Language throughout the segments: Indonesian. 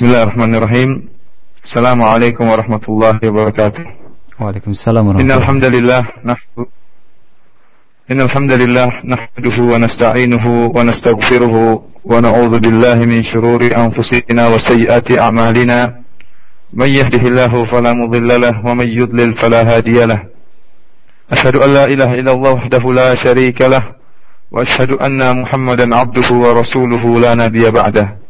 بسم الله الرحمن الرحيم السلام عليكم ورحمة الله وبركاته وعليكم السلام ورحمة إن الله الحمد لله نحمد إن الحمد لله نحمده ونستعينه ونستغفره ونعوذ بالله من شرور أنفسنا وسيئات أعمالنا من يهده الله فلا مضل له ومن يضلل فلا هادي له أشهد أن لا إله إلا الله وحده لا شريك له وأشهد أن محمدا عبده ورسوله لا نبي بعده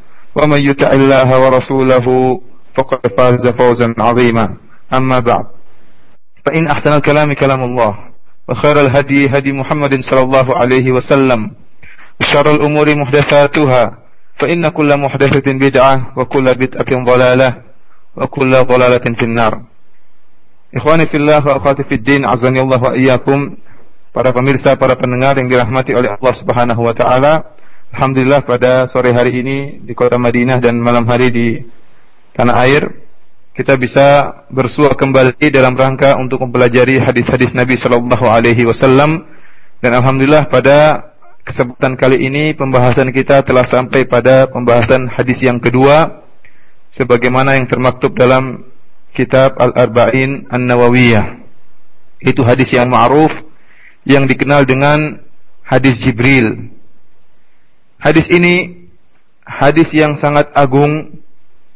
ومن يطع الله ورسوله فقد فاز فوزا عظيما أما بعد فإن أحسن الكلام كلام الله وخير الهدي هدي محمد صلى الله عليه وسلم وشر الأمور محدثاتها فإن كل محدثة بدعة وكل بدعة ضلالة وكل ضلالة في النار fillah wa akhwati fid din azani Allah wa iyyakum para pemirsa, para pendengar yang dirahmati oleh Allah Subhanahu wa taala. Alhamdulillah pada sore hari ini di kota Madinah dan malam hari di tanah air kita bisa bersua kembali dalam rangka untuk mempelajari hadis-hadis Nabi Shallallahu alaihi wasallam dan alhamdulillah pada kesempatan kali ini pembahasan kita telah sampai pada pembahasan hadis yang kedua sebagaimana yang termaktub dalam kitab Al-Arba'in An-Nawawiyah. Itu hadis yang ma'ruf yang dikenal dengan hadis Jibril. Hadis ini hadis yang sangat agung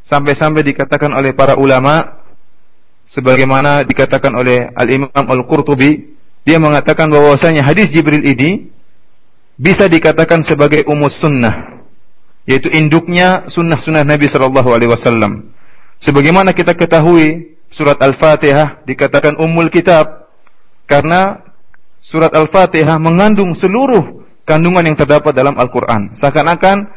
sampai-sampai dikatakan oleh para ulama sebagaimana dikatakan oleh Al-Imam Al-Qurtubi dia mengatakan bahwasanya hadis Jibril ini bisa dikatakan sebagai umus sunnah yaitu induknya sunnah-sunnah Nabi Shallallahu Alaihi Wasallam. Sebagaimana kita ketahui surat Al-Fatihah dikatakan umul kitab karena surat Al-Fatihah mengandung seluruh kandungan yang terdapat dalam Al-Quran. Seakan-akan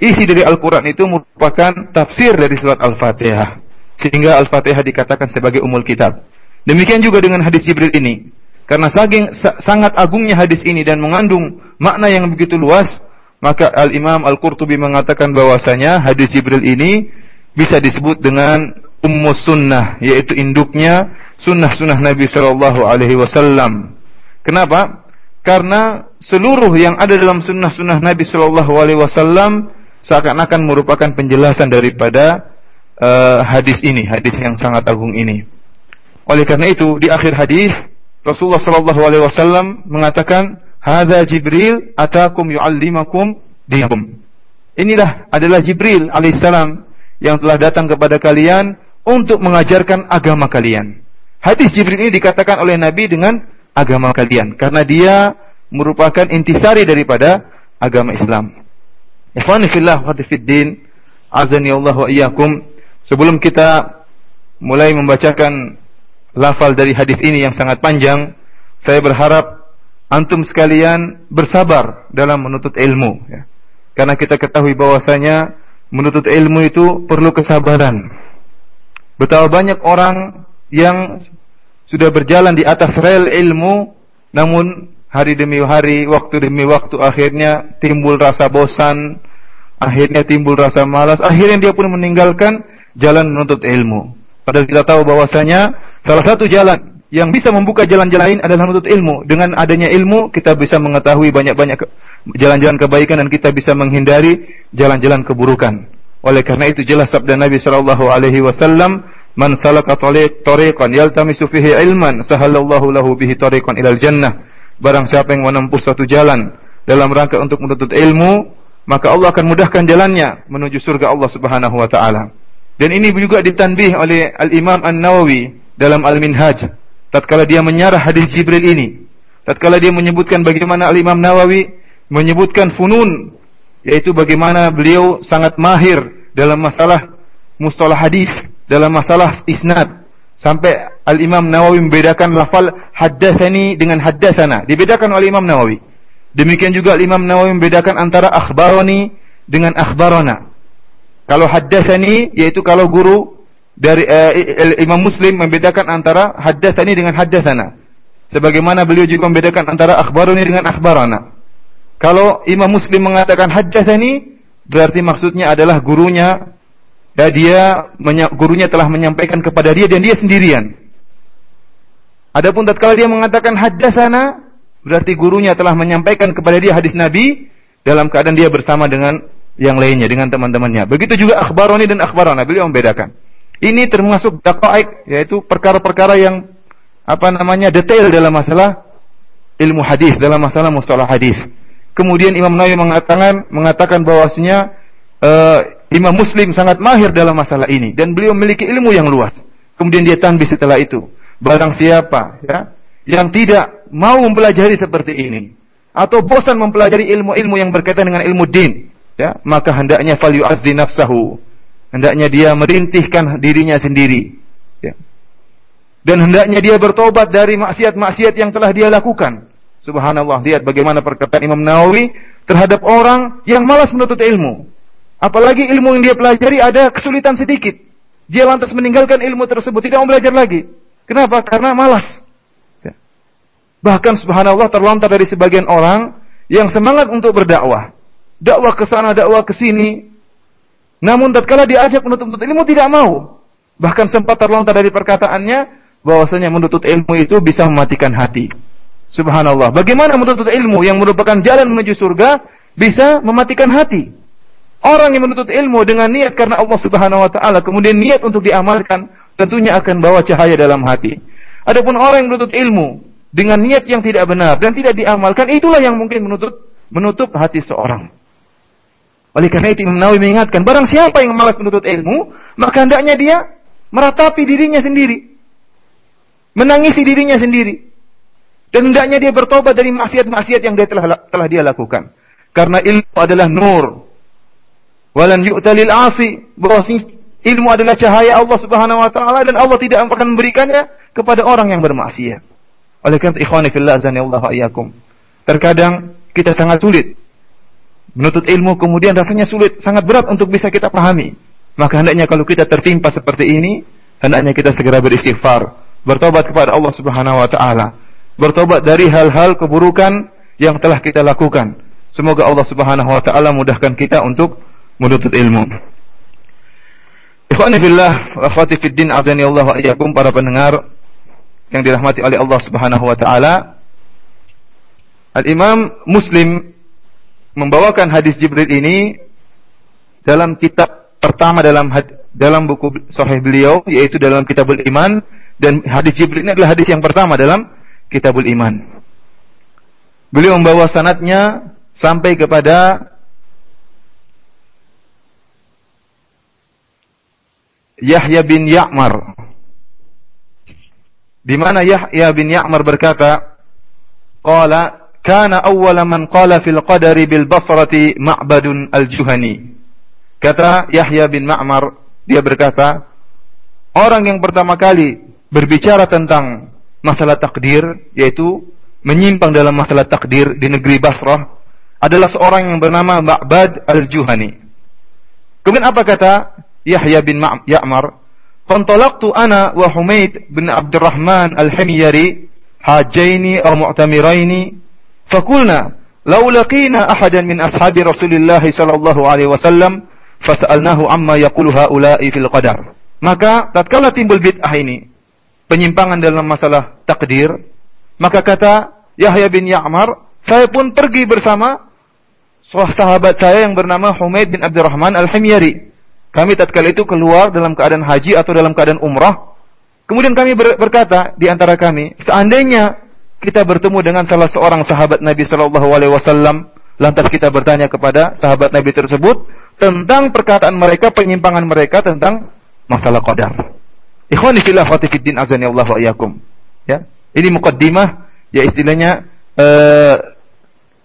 isi dari Al-Quran itu merupakan tafsir dari surat Al-Fatihah. Sehingga Al-Fatihah dikatakan sebagai umul kitab. Demikian juga dengan hadis Jibril ini. Karena saking, sangat agungnya hadis ini dan mengandung makna yang begitu luas, maka Al-Imam Al-Qurtubi mengatakan bahwasanya hadis Jibril ini bisa disebut dengan ummus sunnah, yaitu induknya sunnah-sunnah Nabi Shallallahu Alaihi Wasallam. Kenapa? Karena seluruh yang ada dalam sunnah-sunnah Nabi Shallallahu Alaihi Wasallam seakan-akan merupakan penjelasan daripada uh, hadis ini, hadis yang sangat agung ini. Oleh karena itu, di akhir hadis Rasulullah Shallallahu Alaihi Wasallam mengatakan, "Hada Jibril atakum yu'allimakum dinakum." Inilah adalah Jibril alaihissalam yang telah datang kepada kalian untuk mengajarkan agama kalian. Hadis Jibril ini dikatakan oleh Nabi dengan agama kalian karena dia merupakan intisari daripada agama Islam. Ikhwani fillah wa fiddin, azani Allah wa iyyakum. Sebelum kita mulai membacakan lafal dari hadis ini yang sangat panjang, saya berharap antum sekalian bersabar dalam menuntut ilmu ya. Karena kita ketahui bahwasanya menuntut ilmu itu perlu kesabaran. Betapa banyak orang yang sudah berjalan di atas rel ilmu, namun hari demi hari, waktu demi waktu, akhirnya timbul rasa bosan, akhirnya timbul rasa malas, akhirnya dia pun meninggalkan jalan menuntut ilmu. Padahal kita tahu bahwasanya salah satu jalan yang bisa membuka jalan-jalan lain adalah menuntut ilmu. Dengan adanya ilmu, kita bisa mengetahui banyak-banyak jalan-jalan kebaikan dan kita bisa menghindari jalan-jalan keburukan. Oleh karena itu jelas sabda Nabi Shallallahu Alaihi Wasallam, "Man salaka tariqan yaltamisu fihi ilman, sahalallahu lahu bihi tariqan ilal jannah." Barang siapa yang menempuh suatu jalan dalam rangka untuk menuntut ilmu, maka Allah akan mudahkan jalannya menuju surga Allah Subhanahu wa taala. Dan ini juga ditanbih oleh Al-Imam An-Nawawi dalam Al-Minhaj tatkala dia menyarah hadis Jibril ini. Tatkala dia menyebutkan bagaimana Al-Imam Nawawi menyebutkan funun yaitu bagaimana beliau sangat mahir dalam masalah mustalah hadis, dalam masalah isnad. Sampai Al-Imam Nawawi membedakan lafal haddatsani dengan haddatsana. Dibedakan oleh Imam Nawawi. Demikian juga Imam Nawawi membedakan antara akhbaroni dengan akhbarona. Kalau haddatsani yaitu kalau guru dari uh, Imam Muslim membedakan antara haddatsani dengan haddatsana. Sebagaimana beliau juga membedakan antara akhbaruni dengan akhbarana. Kalau Imam Muslim mengatakan haddatsani berarti maksudnya adalah gurunya ya dia gurunya telah menyampaikan kepada dia dan dia sendirian. Adapun tatkala dia mengatakan haddatsana berarti gurunya telah menyampaikan kepada dia hadis Nabi dalam keadaan dia bersama dengan yang lainnya dengan teman-temannya. Begitu juga akhbaroni dan akhbarana, beliau membedakan. Ini termasuk daqaik yaitu perkara-perkara yang apa namanya detail dalam masalah ilmu hadis, dalam masalah mustalah hadis. Kemudian Imam Nawawi mengatakan mengatakan bahwasanya uh, Imam Muslim sangat mahir dalam masalah ini dan beliau memiliki ilmu yang luas. Kemudian dia tanbih setelah itu, barang siapa ya yang tidak mau mempelajari seperti ini atau bosan mempelajari ilmu-ilmu yang berkaitan dengan ilmu din, ya, maka hendaknya fal yu'azzi nafsahu. Hendaknya dia merintihkan dirinya sendiri. Ya. Dan hendaknya dia bertobat dari maksiat-maksiat yang telah dia lakukan. Subhanallah, lihat bagaimana perkataan Imam Nawawi terhadap orang yang malas menuntut ilmu. Apalagi ilmu yang dia pelajari ada kesulitan sedikit. Dia lantas meninggalkan ilmu tersebut, tidak mau belajar lagi. Kenapa? Karena malas. Ya. Bahkan subhanallah terlontar dari sebagian orang yang semangat untuk berdakwah dakwah ke sana, dakwah ke sini. Namun tatkala diajak menuntut ilmu tidak mau. Bahkan sempat terlontar dari perkataannya bahwasanya menuntut ilmu itu bisa mematikan hati. Subhanallah. Bagaimana menuntut ilmu yang merupakan jalan menuju surga bisa mematikan hati? Orang yang menuntut ilmu dengan niat karena Allah Subhanahu wa taala, kemudian niat untuk diamalkan, tentunya akan bawa cahaya dalam hati. Adapun orang yang menuntut ilmu dengan niat yang tidak benar dan tidak diamalkan, itulah yang mungkin menutup menutup hati seorang. Oleh karena itu Imam Nawawi mengingatkan, barang siapa yang malas menuntut ilmu, maka hendaknya dia meratapi dirinya sendiri. Menangisi dirinya sendiri. Dan hendaknya dia bertobat dari maksiat-maksiat yang dia telah, telah dia lakukan. Karena ilmu adalah nur. Walan yu'talil asi. Bahwa ilmu adalah cahaya Allah subhanahu wa ta'ala. Dan Allah tidak akan memberikannya kepada orang yang bermaksiat. Oleh karena ikhwani fillah azani Allah Terkadang kita sangat sulit menuntut ilmu kemudian rasanya sulit, sangat berat untuk bisa kita pahami. Maka hendaknya kalau kita tertimpa seperti ini, hendaknya kita segera beristighfar, bertobat kepada Allah Subhanahu wa taala, bertobat dari hal-hal keburukan yang telah kita lakukan. Semoga Allah Subhanahu wa taala mudahkan kita untuk menuntut ilmu. Ikhwani fillah wa akhwati fid din azani Allah wa iyyakum para pendengar yang dirahmati oleh Allah Subhanahu wa taala. Al-Imam Muslim membawakan hadis Jibril ini dalam kitab pertama dalam dalam buku Sahih beliau yaitu dalam Kitabul Iman dan hadis Jibril ini adalah hadis yang pertama dalam Kitabul Iman. Beliau membawa sanatnya sampai kepada Yahya bin Ya'mar. Di mana Yahya bin Ya'mar berkata, "Qala kana awwala man qala fil qadari bil basrati Ma'badun al-Juhani. Kata Yahya bin Ma'mar, dia berkata, orang yang pertama kali berbicara tentang masalah takdir, yaitu menyimpang dalam masalah takdir di negeri Basrah, adalah seorang yang bernama Ma'bad al-Juhani. Kemudian apa kata Yahya bin Ya'mar? Fantalaqtu ana wa Humaid bin Abdurrahman al-Himyari hajaini aw mu'tamiraini Fakulna, "Lau laqina ahadan min ashabi Rasulillah sallallahu alaihi wasallam fas'alnahu amma yaqulu haula'i fil qadar." Maka tatkala timbul bid'ah ini, penyimpangan dalam masalah takdir, maka kata Yahya bin Ya'mar, saya pun pergi bersama sahabat saya yang bernama Humaid bin Abdurrahman Al-Himyari. Kami tatkala itu keluar dalam keadaan haji atau dalam keadaan umrah. Kemudian kami berkata di antara kami, seandainya kita bertemu dengan salah seorang sahabat Nabi Shallallahu Alaihi Wasallam, lantas kita bertanya kepada sahabat Nabi tersebut tentang perkataan mereka, penyimpangan mereka tentang masalah qadar. Ikhwani fillah fatifiddin azani Allah wa. Ya. Ini mukaddimah ya istilahnya uh,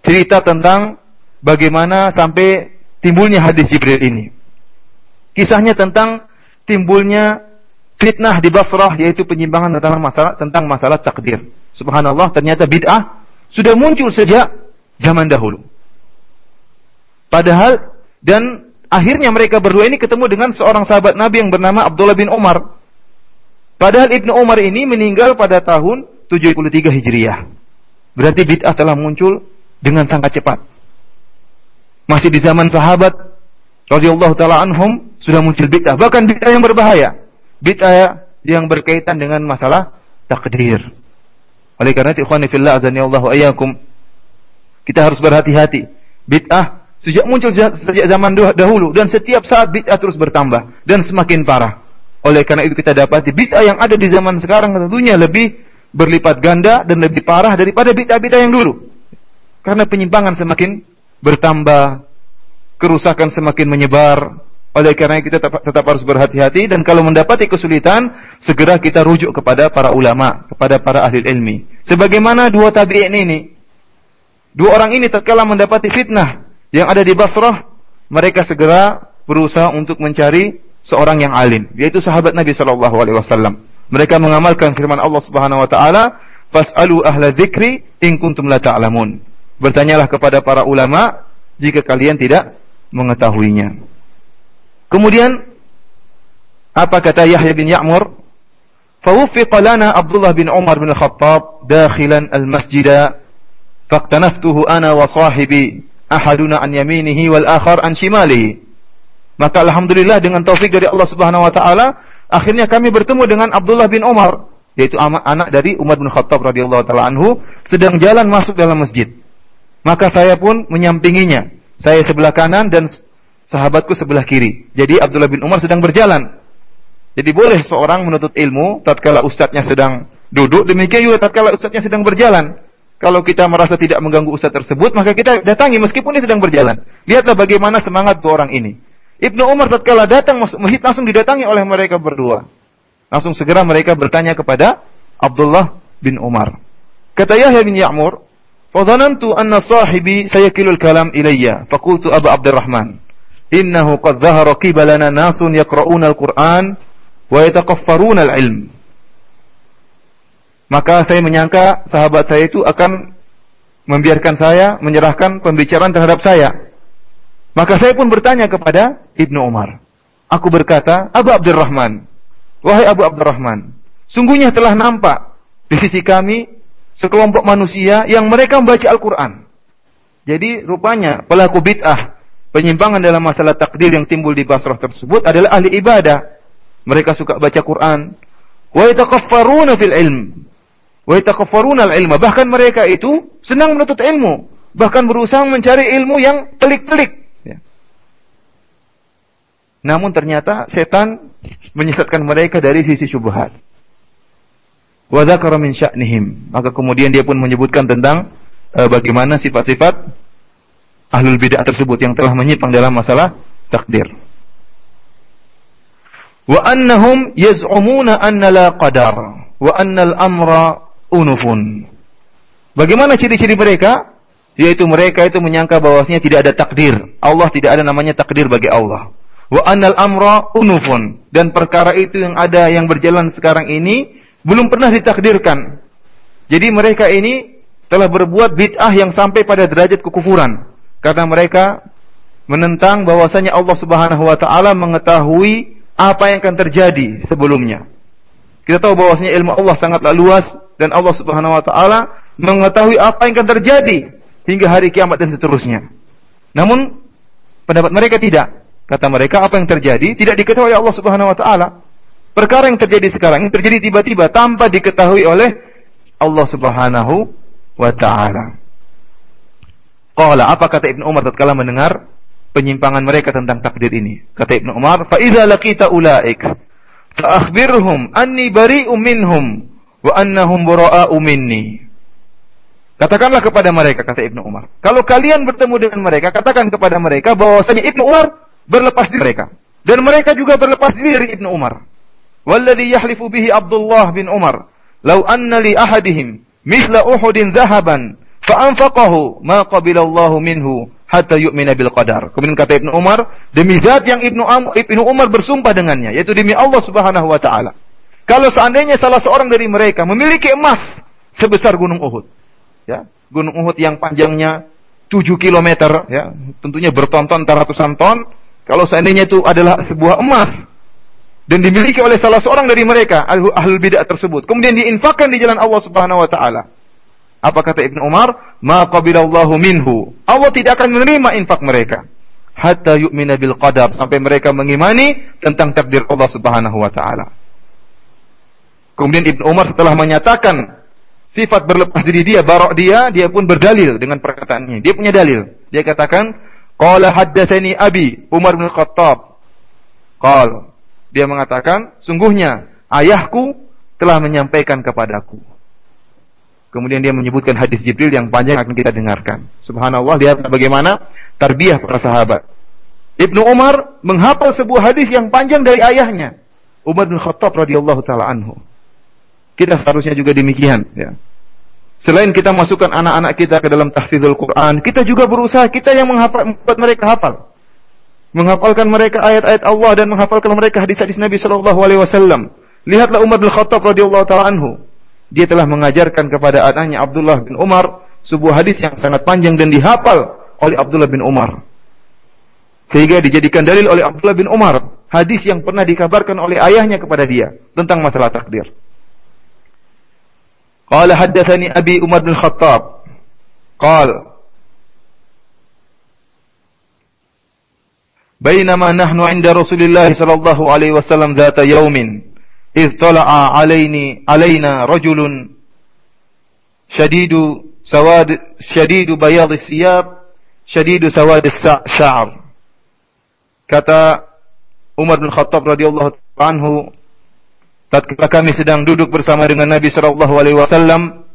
cerita tentang bagaimana sampai timbulnya hadis Jibril ini. Kisahnya tentang timbulnya fitnah di Basrah yaitu penyimpangan tentang masalah tentang masalah takdir. Subhanallah, ternyata bid'ah sudah muncul sejak zaman dahulu. Padahal dan Akhirnya mereka berdua ini ketemu dengan seorang sahabat Nabi yang bernama Abdullah bin Umar. Padahal Ibnu Umar ini meninggal pada tahun 73 Hijriah. Berarti bid'ah telah muncul dengan sangat cepat. Masih di zaman sahabat radhiyallahu taala anhum sudah muncul bid'ah, bahkan bid'ah yang berbahaya. Bid'ah yang berkaitan dengan masalah takdir. Oleh karena itu ikhwani fillah azani Allah ayyakum kita harus berhati-hati. Bid'ah sejak muncul sejak zaman dahulu dan setiap saat bid'ah terus bertambah dan semakin parah. Oleh karena itu kita dapati bid'ah yang ada di zaman sekarang tentunya lebih berlipat ganda dan lebih parah daripada bid'ah-bid'ah yang dulu. Karena penyimpangan semakin bertambah, kerusakan semakin menyebar. Oleh karena kita tetap, tetap harus berhati-hati dan kalau mendapati kesulitan, segera kita rujuk kepada para ulama, kepada para ahli ilmi. Sebagaimana dua tabi'in ini. Dua orang ini tatkala mendapati fitnah yang ada di Basrah, mereka segera berusaha untuk mencari seorang yang alim, yaitu sahabat Nabi Shallallahu Alaihi Wasallam. Mereka mengamalkan firman Allah Subhanahu Wa Taala, "Fas'alu ahla dzikri in kuntum la ta'lamun." Bertanyalah kepada para ulama jika kalian tidak mengetahuinya. Kemudian apa kata Yahya bin Ya'mur? Lana Abdullah bin Umar bin Khattab dakhilan al-masjida faqtanaftuhu ana wa sahibi ahaduna an yaminihi wal akhar an shimalihi. Maka alhamdulillah dengan taufik dari Allah Subhanahu wa taala, akhirnya kami bertemu dengan Abdullah bin Umar, yaitu anak dari Umar bin Khattab radhiyallahu taala anhu, sedang jalan masuk dalam masjid. Maka saya pun menyampinginya. Saya sebelah kanan dan sahabatku sebelah kiri. Jadi Abdullah bin Umar sedang berjalan. Jadi boleh seorang menuntut ilmu tatkala ustadznya sedang duduk, demikian juga tatkala ustadznya sedang berjalan. Kalau kita merasa tidak mengganggu ustadz tersebut, maka kita datangi meskipun dia sedang berjalan. Lihatlah bagaimana semangat dua orang ini. Ibnu Umar tatkala datang masjid langsung didatangi oleh mereka berdua. Langsung segera mereka bertanya kepada Abdullah bin Umar. Kata Yahya bin Ya'mur, "Fadhanantu anna sahibi sayakilul kalam ilayya." Faqultu Abu Abdurrahman, "Innahu qad dhahara qibalana nasun yaqra'una al-Qur'an wa yataqaffaruna al-ilm." maka saya menyangka sahabat saya itu akan membiarkan saya menyerahkan pembicaraan terhadap saya. Maka saya pun bertanya kepada Ibnu Umar. Aku berkata, Abu Abdurrahman, wahai Abu Abdurrahman, sungguhnya telah nampak di sisi kami sekelompok manusia yang mereka membaca Al-Quran. Jadi rupanya pelaku bid'ah, penyimpangan dalam masalah takdir yang timbul di Basrah tersebut adalah ahli ibadah. Mereka suka baca Quran. Wa yatakaffaruna fil ilm. Wa yatakaffaruna al-ilma. Bahkan mereka itu senang menuntut ilmu. Bahkan berusaha mencari ilmu yang telik-telik. Ya. Namun ternyata setan menyesatkan mereka dari sisi syubhat. Wa dzakara min sya'nihim. Maka kemudian dia pun menyebutkan tentang uh, bagaimana sifat-sifat ahlul bidah tersebut yang telah menyimpang dalam masalah takdir. Wa annahum yaz'umuna anna la qadar wa anna al-amra unufun. Bagaimana ciri-ciri mereka? Yaitu mereka itu menyangka bahwasanya tidak ada takdir. Allah tidak ada namanya takdir bagi Allah. Wa annal amra unufun. Dan perkara itu yang ada yang berjalan sekarang ini belum pernah ditakdirkan. Jadi mereka ini telah berbuat bid'ah yang sampai pada derajat kekufuran. Karena mereka menentang bahwasanya Allah Subhanahu wa taala mengetahui apa yang akan terjadi sebelumnya. Kita tahu bahwasanya ilmu Allah sangatlah luas dan Allah Subhanahu wa taala mengetahui apa yang akan terjadi hingga hari kiamat dan seterusnya. Namun pendapat mereka tidak. Kata mereka apa yang terjadi tidak diketahui oleh Allah Subhanahu wa taala. Perkara yang terjadi sekarang ini terjadi tiba-tiba tanpa diketahui oleh Allah Subhanahu wa taala. Qala apa kata Ibnu Umar tatkala mendengar penyimpangan mereka tentang takdir ini? Kata Ibnu Umar, "Fa idza laqita ulaik Fa'akhbirhum anni bari'um minhum wa annahum bura'a'u minni. Katakanlah kepada mereka kata Ibnu Umar. Kalau kalian bertemu dengan mereka, katakan kepada mereka bahwasanya Ibnu Umar berlepas diri mereka dan mereka juga berlepas diri dari Ibnu Umar. Walladhi yahlifu bihi Abdullah bin Umar, "Lau anna li ahadihim mithla Uhudin zahaban fa anfaqahu ma qabilallahu minhu hatta yu'mina bil qadar. Kemudian kata Ibnu Umar, demi zat yang Ibnu, Am, Ibnu Umar bersumpah dengannya, yaitu demi Allah Subhanahu wa taala. Kalau seandainya salah seorang dari mereka memiliki emas sebesar gunung Uhud, ya, gunung Uhud yang panjangnya 7 km, ya, tentunya bertonton ratusan ton, Kalau seandainya itu adalah sebuah emas dan dimiliki oleh salah seorang dari mereka ahlul bid'ah tersebut, kemudian diinfakkan di jalan Allah Subhanahu wa taala. Apa kata Ibnu Umar? Ma qabilallahu minhu. Allah tidak akan menerima infak mereka hatta yu'mina bil qadar sampai mereka mengimani tentang takdir Allah Subhanahu wa taala. Kemudian Ibnu Umar setelah menyatakan sifat berlepas diri dia, barok dia, dia pun berdalil dengan perkataannya. Dia punya dalil. Dia katakan, "Qala haddatsani abi Umar bin Khattab." Qal. Dia mengatakan, sungguhnya ayahku telah menyampaikan kepadaku. Kemudian dia menyebutkan hadis Jibril yang panjang akan kita dengarkan. Subhanallah, lihat bagaimana tarbiyah para sahabat. Ibnu Umar menghafal sebuah hadis yang panjang dari ayahnya. Umar bin Khattab radhiyallahu taala anhu. Kita seharusnya juga demikian, ya. Selain kita masukkan anak-anak kita ke dalam tahfidzul Quran, kita juga berusaha kita yang menghafal, membuat mereka hafal. Menghafalkan mereka ayat-ayat Allah dan menghafalkan mereka hadis-hadis Nabi sallallahu alaihi wasallam. Lihatlah Umar bin Khattab radhiyallahu taala anhu dia telah mengajarkan kepada anaknya Abdullah bin Umar sebuah hadis yang sangat panjang dan dihafal oleh Abdullah bin Umar. Sehingga dijadikan dalil oleh Abdullah bin Umar hadis yang pernah dikabarkan oleh ayahnya kepada dia tentang masalah takdir. Qala haddatsani Abi Umar bin Khattab. Qal بينما نحن عند رسول الله صلى الله عليه وسلم ذات يوم إذ طلع علينا علينا رجل شديد سواد شديد بياض الثياب شديد سواد الشعر كتا عمر بن الخطاب رضي الله عنه Tatkala kami sedang duduk bersama dengan Nabi Shallallahu Alaihi Wasallam,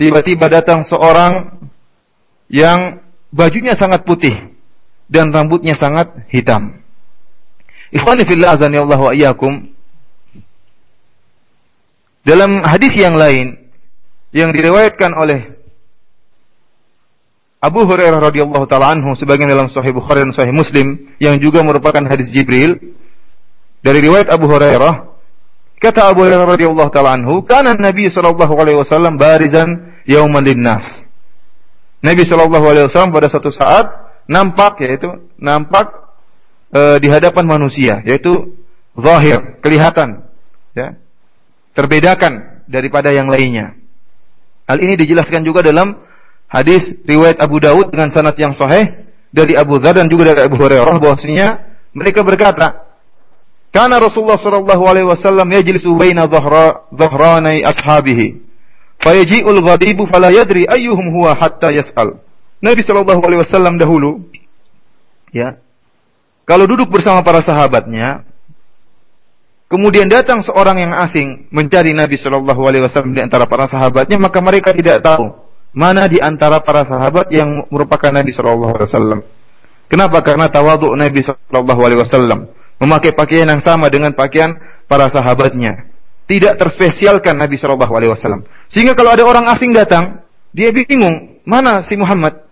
tiba-tiba datang seorang yang bajunya sangat putih, dan rambutnya sangat hitam. Ikhwani fillah azani Allah wa iyyakum dalam hadis yang lain yang diriwayatkan oleh Abu Hurairah radhiyallahu taala anhu sebagian dalam Sahih Bukhari dan Sahih Muslim yang juga merupakan hadis Jibril dari riwayat Abu Hurairah kata Abu Hurairah radhiyallahu taala anhu kana Nabi sallallahu alaihi wasallam barizan yaumal linnas Nabi sallallahu alaihi wasallam pada satu saat nampak yaitu nampak e, di hadapan manusia yaitu zahir kelihatan ya terbedakan daripada yang lainnya. Hal ini dijelaskan juga dalam hadis riwayat Abu Dawud dengan sanad yang sahih dari Abu Dzar dan juga dari Abu Hurairah bahwasanya mereka berkata, "Kana Rasulullah sallallahu alaihi wasallam yajlisu baina dhahra dhahranai ashabihi, fayaji'ul ghadibu fala yadri ayyuhum huwa hatta yas'al." Nabi sallallahu alaihi wasallam dahulu ya, kalau duduk bersama para sahabatnya, kemudian datang seorang yang asing mencari Nabi Shallallahu Alaihi Wasallam di antara para sahabatnya, maka mereka tidak tahu mana di antara para sahabat yang merupakan Nabi Shallallahu Alaihi Wasallam. Kenapa? Karena tawaduk Nabi Shallallahu Alaihi Wasallam memakai pakaian yang sama dengan pakaian para sahabatnya. Tidak terspesialkan Nabi Shallallahu Alaihi Wasallam. Sehingga kalau ada orang asing datang, dia bingung mana si Muhammad.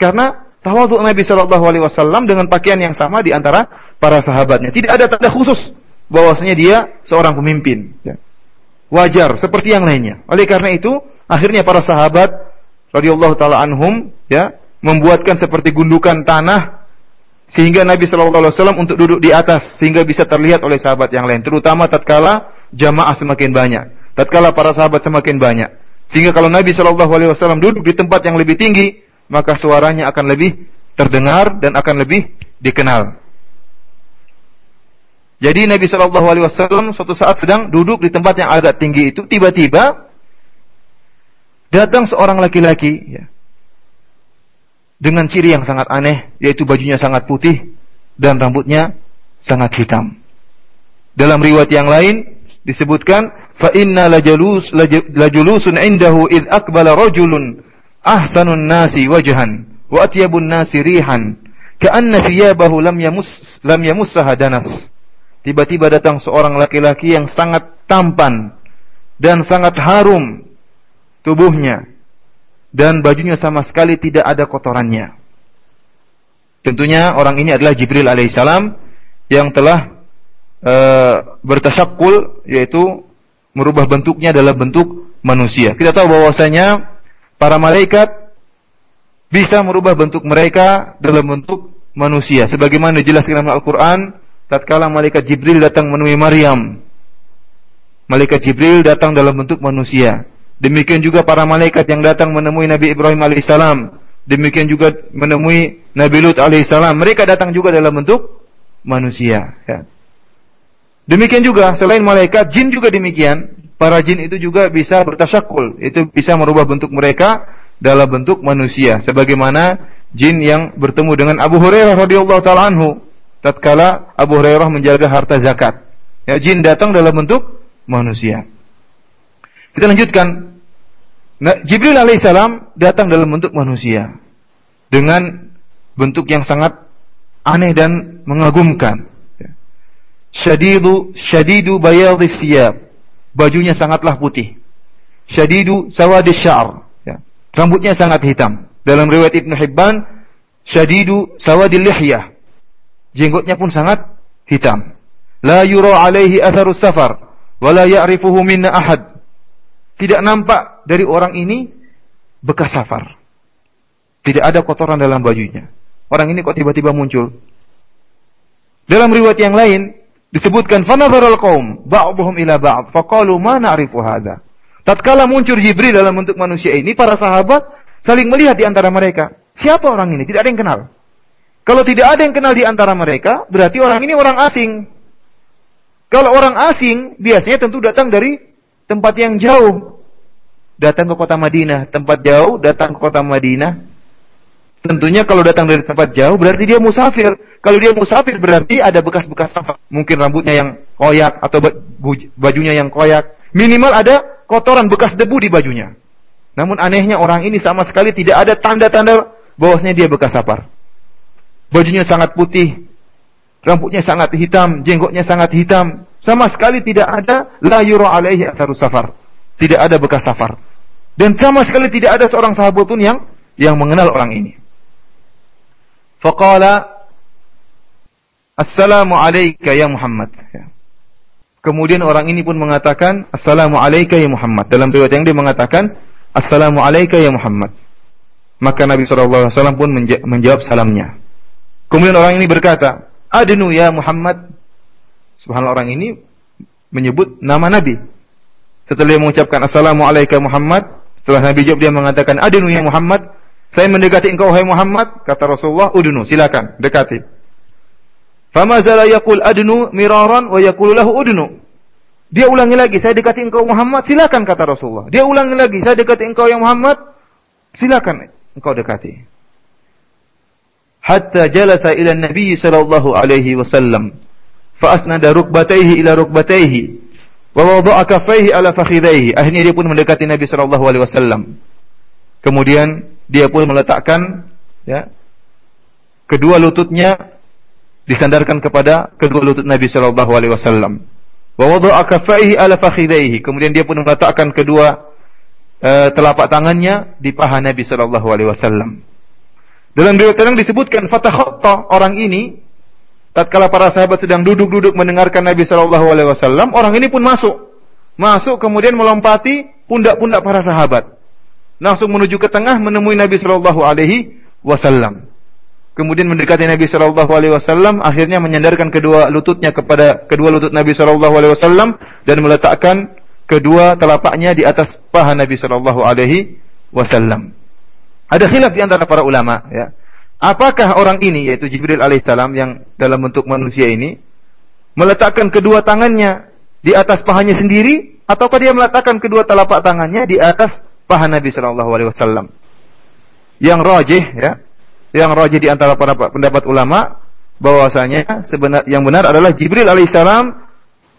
Karena tawaduk Nabi Shallallahu Alaihi Wasallam dengan pakaian yang sama di antara para sahabatnya. Tidak ada tanda khusus bahwasanya dia seorang pemimpin. Ya. Wajar seperti yang lainnya. Oleh karena itu, akhirnya para sahabat radhiyallahu taala anhum ya membuatkan seperti gundukan tanah sehingga Nabi Shallallahu alaihi wasallam untuk duduk di atas sehingga bisa terlihat oleh sahabat yang lain terutama tatkala jamaah semakin banyak tatkala para sahabat semakin banyak sehingga kalau Nabi Shallallahu alaihi wasallam duduk di tempat yang lebih tinggi maka suaranya akan lebih terdengar dan akan lebih dikenal jadi Nabi Shallallahu Alaihi Wasallam suatu saat sedang duduk di tempat yang agak tinggi itu, tiba-tiba datang seorang laki-laki ya, dengan ciri yang sangat aneh, yaitu bajunya sangat putih dan rambutnya sangat hitam. Dalam riwayat yang lain disebutkan, fa inna lajalus lajulusun indahu id akbala rajulun ahsanun nasi wajhan wa atyabun nasi rihan ka'anna thiyabahu lam yamus lam yamussaha danas tiba-tiba datang seorang laki-laki yang sangat tampan dan sangat harum tubuhnya dan bajunya sama sekali tidak ada kotorannya. Tentunya orang ini adalah Jibril alaihissalam yang telah e, bertasyakul yaitu merubah bentuknya dalam bentuk manusia. Kita tahu bahwasanya para malaikat bisa merubah bentuk mereka dalam bentuk manusia. Sebagaimana dijelaskan dalam Al-Quran, tatkala malaikat Jibril datang menemui Maryam. Malaikat Jibril datang dalam bentuk manusia. Demikian juga para malaikat yang datang menemui Nabi Ibrahim alaihissalam. Demikian juga menemui Nabi Lut alaihissalam. Mereka datang juga dalam bentuk manusia. Ya. Demikian juga selain malaikat, jin juga demikian. Para jin itu juga bisa bertasyakul. Itu bisa merubah bentuk mereka dalam bentuk manusia. Sebagaimana jin yang bertemu dengan Abu Hurairah radhiyallahu taala anhu tatkala Abu Hurairah menjaga harta zakat. Ya, jin datang dalam bentuk manusia. Kita lanjutkan. Nah, Jibril alaihissalam datang dalam bentuk manusia dengan bentuk yang sangat aneh dan mengagumkan. Syadidu syadidu bayadhi thiyab. Bajunya sangatlah putih. Syadidu sawadis syar. Ya. Rambutnya sangat hitam. Dalam riwayat Ibnu Hibban, syadidu sawadil lihyah. Jenggotnya pun sangat hitam. La yura alaihi atharus safar wa ya'rifuhu minna ahad. Tidak nampak dari orang ini bekas safar. Tidak ada kotoran dalam bajunya. Orang ini kok tiba-tiba muncul? Dalam riwayat yang lain disebutkan fanadharal qaum ba'dhum ila ba'd faqalu ma na'rifu hadha. Tatkala muncul Jibril dalam bentuk manusia ini, para sahabat saling melihat di antara mereka. Siapa orang ini? Tidak ada yang kenal. Kalau tidak ada yang kenal di antara mereka, berarti orang ini orang asing. Kalau orang asing, biasanya tentu datang dari tempat yang jauh. Datang ke kota Madinah, tempat jauh, datang ke kota Madinah. Tentunya kalau datang dari tempat jauh, berarti dia musafir. Kalau dia musafir, berarti ada bekas-bekas safar. Mungkin rambutnya yang koyak, atau bajunya yang koyak. Minimal ada kotoran bekas debu di bajunya. Namun anehnya orang ini sama sekali tidak ada tanda-tanda bahwasanya dia bekas safar. Bajunya sangat putih, rambutnya sangat hitam, jenggotnya sangat hitam. Sama sekali tidak ada la yura alaihi atharu safar. Tidak ada bekas safar. Dan sama sekali tidak ada seorang sahabat pun yang yang mengenal orang ini. Faqala Assalamu alayka ya Muhammad. Ya. Kemudian orang ini pun mengatakan Assalamu alayka ya Muhammad. Dalam riwayat yang dia mengatakan Assalamu alayka ya Muhammad. Maka Nabi SAW pun menjawab salamnya. Kemudian orang ini berkata, Adnu ya Muhammad. Subhanallah orang ini menyebut nama Nabi. Setelah dia mengucapkan Assalamualaikum Muhammad, setelah Nabi jawab dia mengatakan Adnu ya Muhammad. Saya mendekati engkau hai Muhammad, kata Rasulullah, udnu, silakan, dekati. Fama zala yaqul adnu miraran wa yaqulu lahu udnu. Dia ulangi lagi, saya dekati engkau Muhammad, silakan kata Rasulullah. Dia ulangi lagi, saya dekati engkau yang Muhammad, silakan engkau dekati hatta jalasa ila Nabi sallallahu alaihi wasallam fa asnada rukbatayhi ila rukbatayhi wa wada'a kaffayhi ala fakhidayhi akhirnya dia pun mendekati Nabi sallallahu alaihi wasallam kemudian dia pun meletakkan ya kedua lututnya disandarkan kepada kedua lutut Nabi sallallahu alaihi wasallam ala kemudian dia pun meletakkan kedua uh, telapak tangannya di paha Nabi sallallahu alaihi wasallam dalam riwayat yang disebutkan fatakhatta orang ini tatkala para sahabat sedang duduk-duduk mendengarkan Nabi Shallallahu alaihi wasallam, orang ini pun masuk. Masuk kemudian melompati pundak-pundak para sahabat. Langsung menuju ke tengah menemui Nabi Shallallahu alaihi wasallam. Kemudian mendekati Nabi Shallallahu alaihi wasallam, akhirnya menyandarkan kedua lututnya kepada kedua lutut Nabi Shallallahu alaihi wasallam dan meletakkan kedua telapaknya di atas paha Nabi Shallallahu alaihi wasallam. Ada khilaf di antara para ulama ya. Apakah orang ini yaitu Jibril alaihissalam yang dalam bentuk manusia ini meletakkan kedua tangannya di atas pahanya sendiri ataukah dia meletakkan kedua telapak tangannya di atas paha Nabi Shallallahu alaihi wasallam? Yang rajih ya, yang rajih di antara para pendapat ulama bahwasanya sebenar yang benar adalah Jibril alaihissalam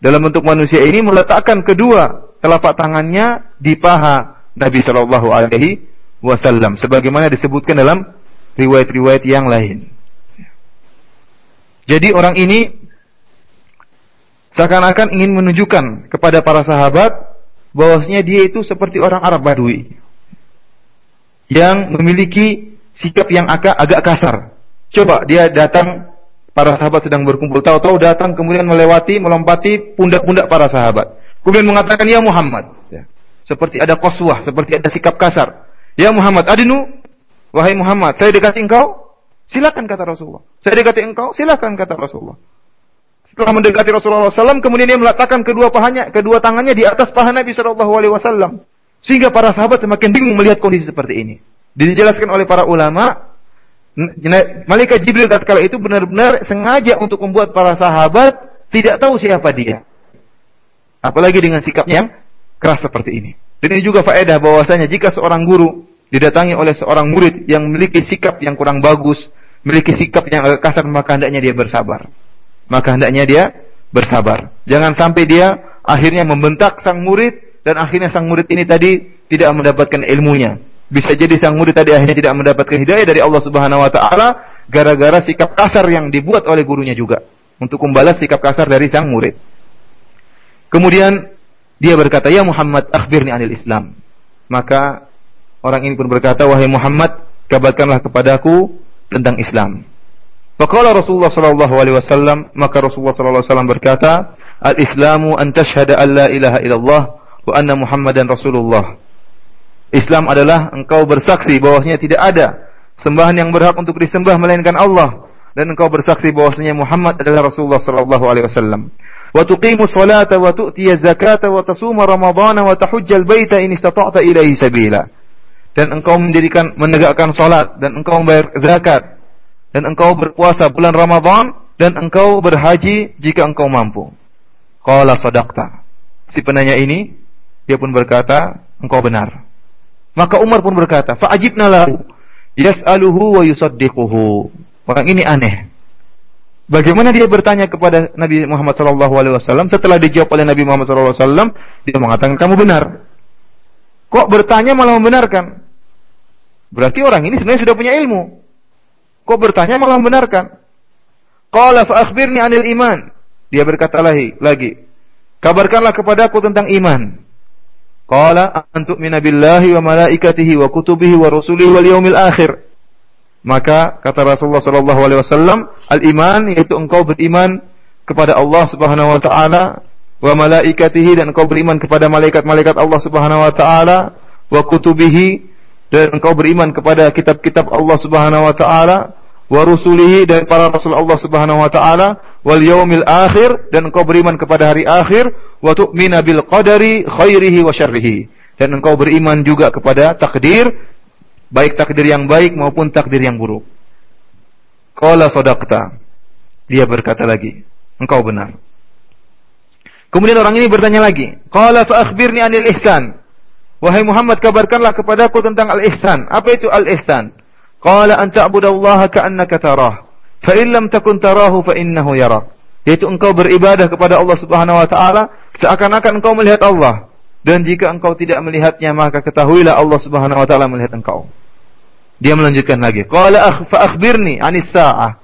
dalam bentuk manusia ini meletakkan kedua telapak tangannya di paha Nabi Shallallahu alaihi wasallam sebagaimana disebutkan dalam riwayat-riwayat yang lain. Jadi orang ini seakan-akan ingin menunjukkan kepada para sahabat bahwasanya dia itu seperti orang Arab Badui yang memiliki sikap yang agak agak kasar. Coba dia datang para sahabat sedang berkumpul tahu-tahu datang kemudian melewati melompati pundak-pundak para sahabat. Kemudian mengatakan ya Muhammad. Ya. Seperti ada koswah, seperti ada sikap kasar. Ya Muhammad, adinu, wahai Muhammad, saya dekati engkau. Silakan kata Rasulullah. Saya dekati engkau, silakan kata Rasulullah. Setelah mendekati Rasulullah SAW, kemudian dia meletakkan kedua pahanya, kedua tangannya di atas paha Nabi Wasallam, sehingga para sahabat semakin bingung melihat kondisi seperti ini. Dijelaskan oleh para ulama, malaikat Jibril tatkala itu benar-benar sengaja untuk membuat para sahabat tidak tahu siapa dia. Apalagi dengan sikapnya yang keras seperti ini. Dan ini juga faedah bahwasanya jika seorang guru didatangi oleh seorang murid yang memiliki sikap yang kurang bagus, memiliki sikap yang agak kasar, maka hendaknya dia bersabar maka hendaknya dia bersabar. Jangan sampai dia akhirnya membentak sang murid dan akhirnya sang murid ini tadi tidak mendapatkan ilmunya. Bisa jadi sang murid tadi akhirnya tidak mendapatkan hidayah dari Allah Subhanahu wa taala gara-gara sikap kasar yang dibuat oleh gurunya juga untuk membalas sikap kasar dari sang murid. Kemudian dia berkata, "Ya Muhammad, akhbirni anil Islam." Maka orang ini pun berkata, "Wahai Muhammad, kabarkanlah kepadaku tentang Islam." Faqala Rasulullah sallallahu alaihi wasallam, maka Rasulullah sallallahu alaihi wasallam berkata, "Al-Islamu an tashhada an la ilaha illallah wa anna Muhammadan Rasulullah." Islam adalah engkau bersaksi bahwasanya tidak ada sembahan yang berhak untuk disembah melainkan Allah dan engkau bersaksi bahwasanya Muhammad adalah Rasulullah sallallahu alaihi wasallam. Wa tuqimu salata wa tu'ti zakata wa tasuma ramadhana wa tahujjal baita in istata'ta ilaihi sabila. Dan engkau mendirikan menegakkan salat dan engkau membayar zakat dan engkau berpuasa bulan Ramadan dan engkau berhaji jika engkau mampu. Qala sadaqta. Si penanya ini dia pun berkata, engkau benar. Maka Umar pun berkata, fa'ajibna lahu yas'aluhu wa yusaddiquhu. Orang ini aneh. Bagaimana dia bertanya kepada Nabi Muhammad SAW setelah dijawab oleh Nabi Muhammad SAW, dia mengatakan kamu benar. Kok bertanya malah membenarkan? Berarti orang ini sebenarnya sudah punya ilmu. Kok bertanya malah membenarkan? Qala fa akhbirni 'anil iman. Dia berkata lagi, lagi, kabarkanlah kepadaku tentang iman. Qala antuk minabillahi wa malaikatihi wa kutubihi wa rusulihi wal yaumil akhir. Maka kata Rasulullah sallallahu alaihi wasallam, al-iman yaitu engkau beriman kepada Allah Subhanahu wa taala wa malaikatihi dan engkau beriman kepada malaikat-malaikat Allah Subhanahu wa taala wa kutubihi dan engkau beriman kepada kitab-kitab Allah Subhanahu wa taala wa rusulihi dan para rasul Allah Subhanahu wa taala wal yaumil akhir dan engkau beriman kepada hari akhir wa tu'mina bil qadari khairihi wa syarrihi dan engkau beriman juga kepada takdir baik takdir yang baik maupun takdir yang buruk. Qala sadaqta. Dia berkata lagi, engkau benar. Kemudian orang ini bertanya lagi, qala fa akhbirni anil ihsan. Wahai Muhammad kabarkanlah kepadaku tentang al-ihsan. Apa itu al-ihsan? Qala an ta'budallaha ka'annaka tarah. Fa in lam takun tarahu fa innahu yarak. Yaitu engkau beribadah kepada Allah Subhanahu wa taala seakan-akan engkau melihat Allah. Dan jika engkau tidak melihatnya maka ketahuilah Allah Subhanahu wa taala melihat engkau. Dia melanjutkan lagi. Qala fa akhbirni anis sa'ah.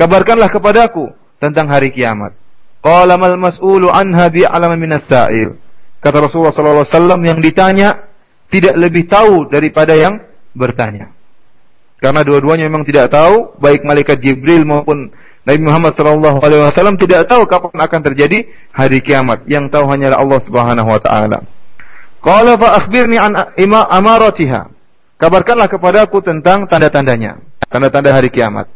Kabarkanlah kepadaku tentang hari kiamat. Qala mal mas'ulu anha bi'alama minas sa'il. Kata Rasulullah SAW yang ditanya tidak lebih tahu daripada yang bertanya. Karena dua-duanya memang tidak tahu, baik malaikat Jibril maupun Nabi Muhammad SAW tidak tahu kapan akan terjadi hari kiamat. Yang tahu hanyalah Allah Subhanahu Wa Taala. Qala fa akhbirni an amaratiha. Kabarkanlah kepadaku tentang tanda-tandanya, tanda-tanda hari kiamat.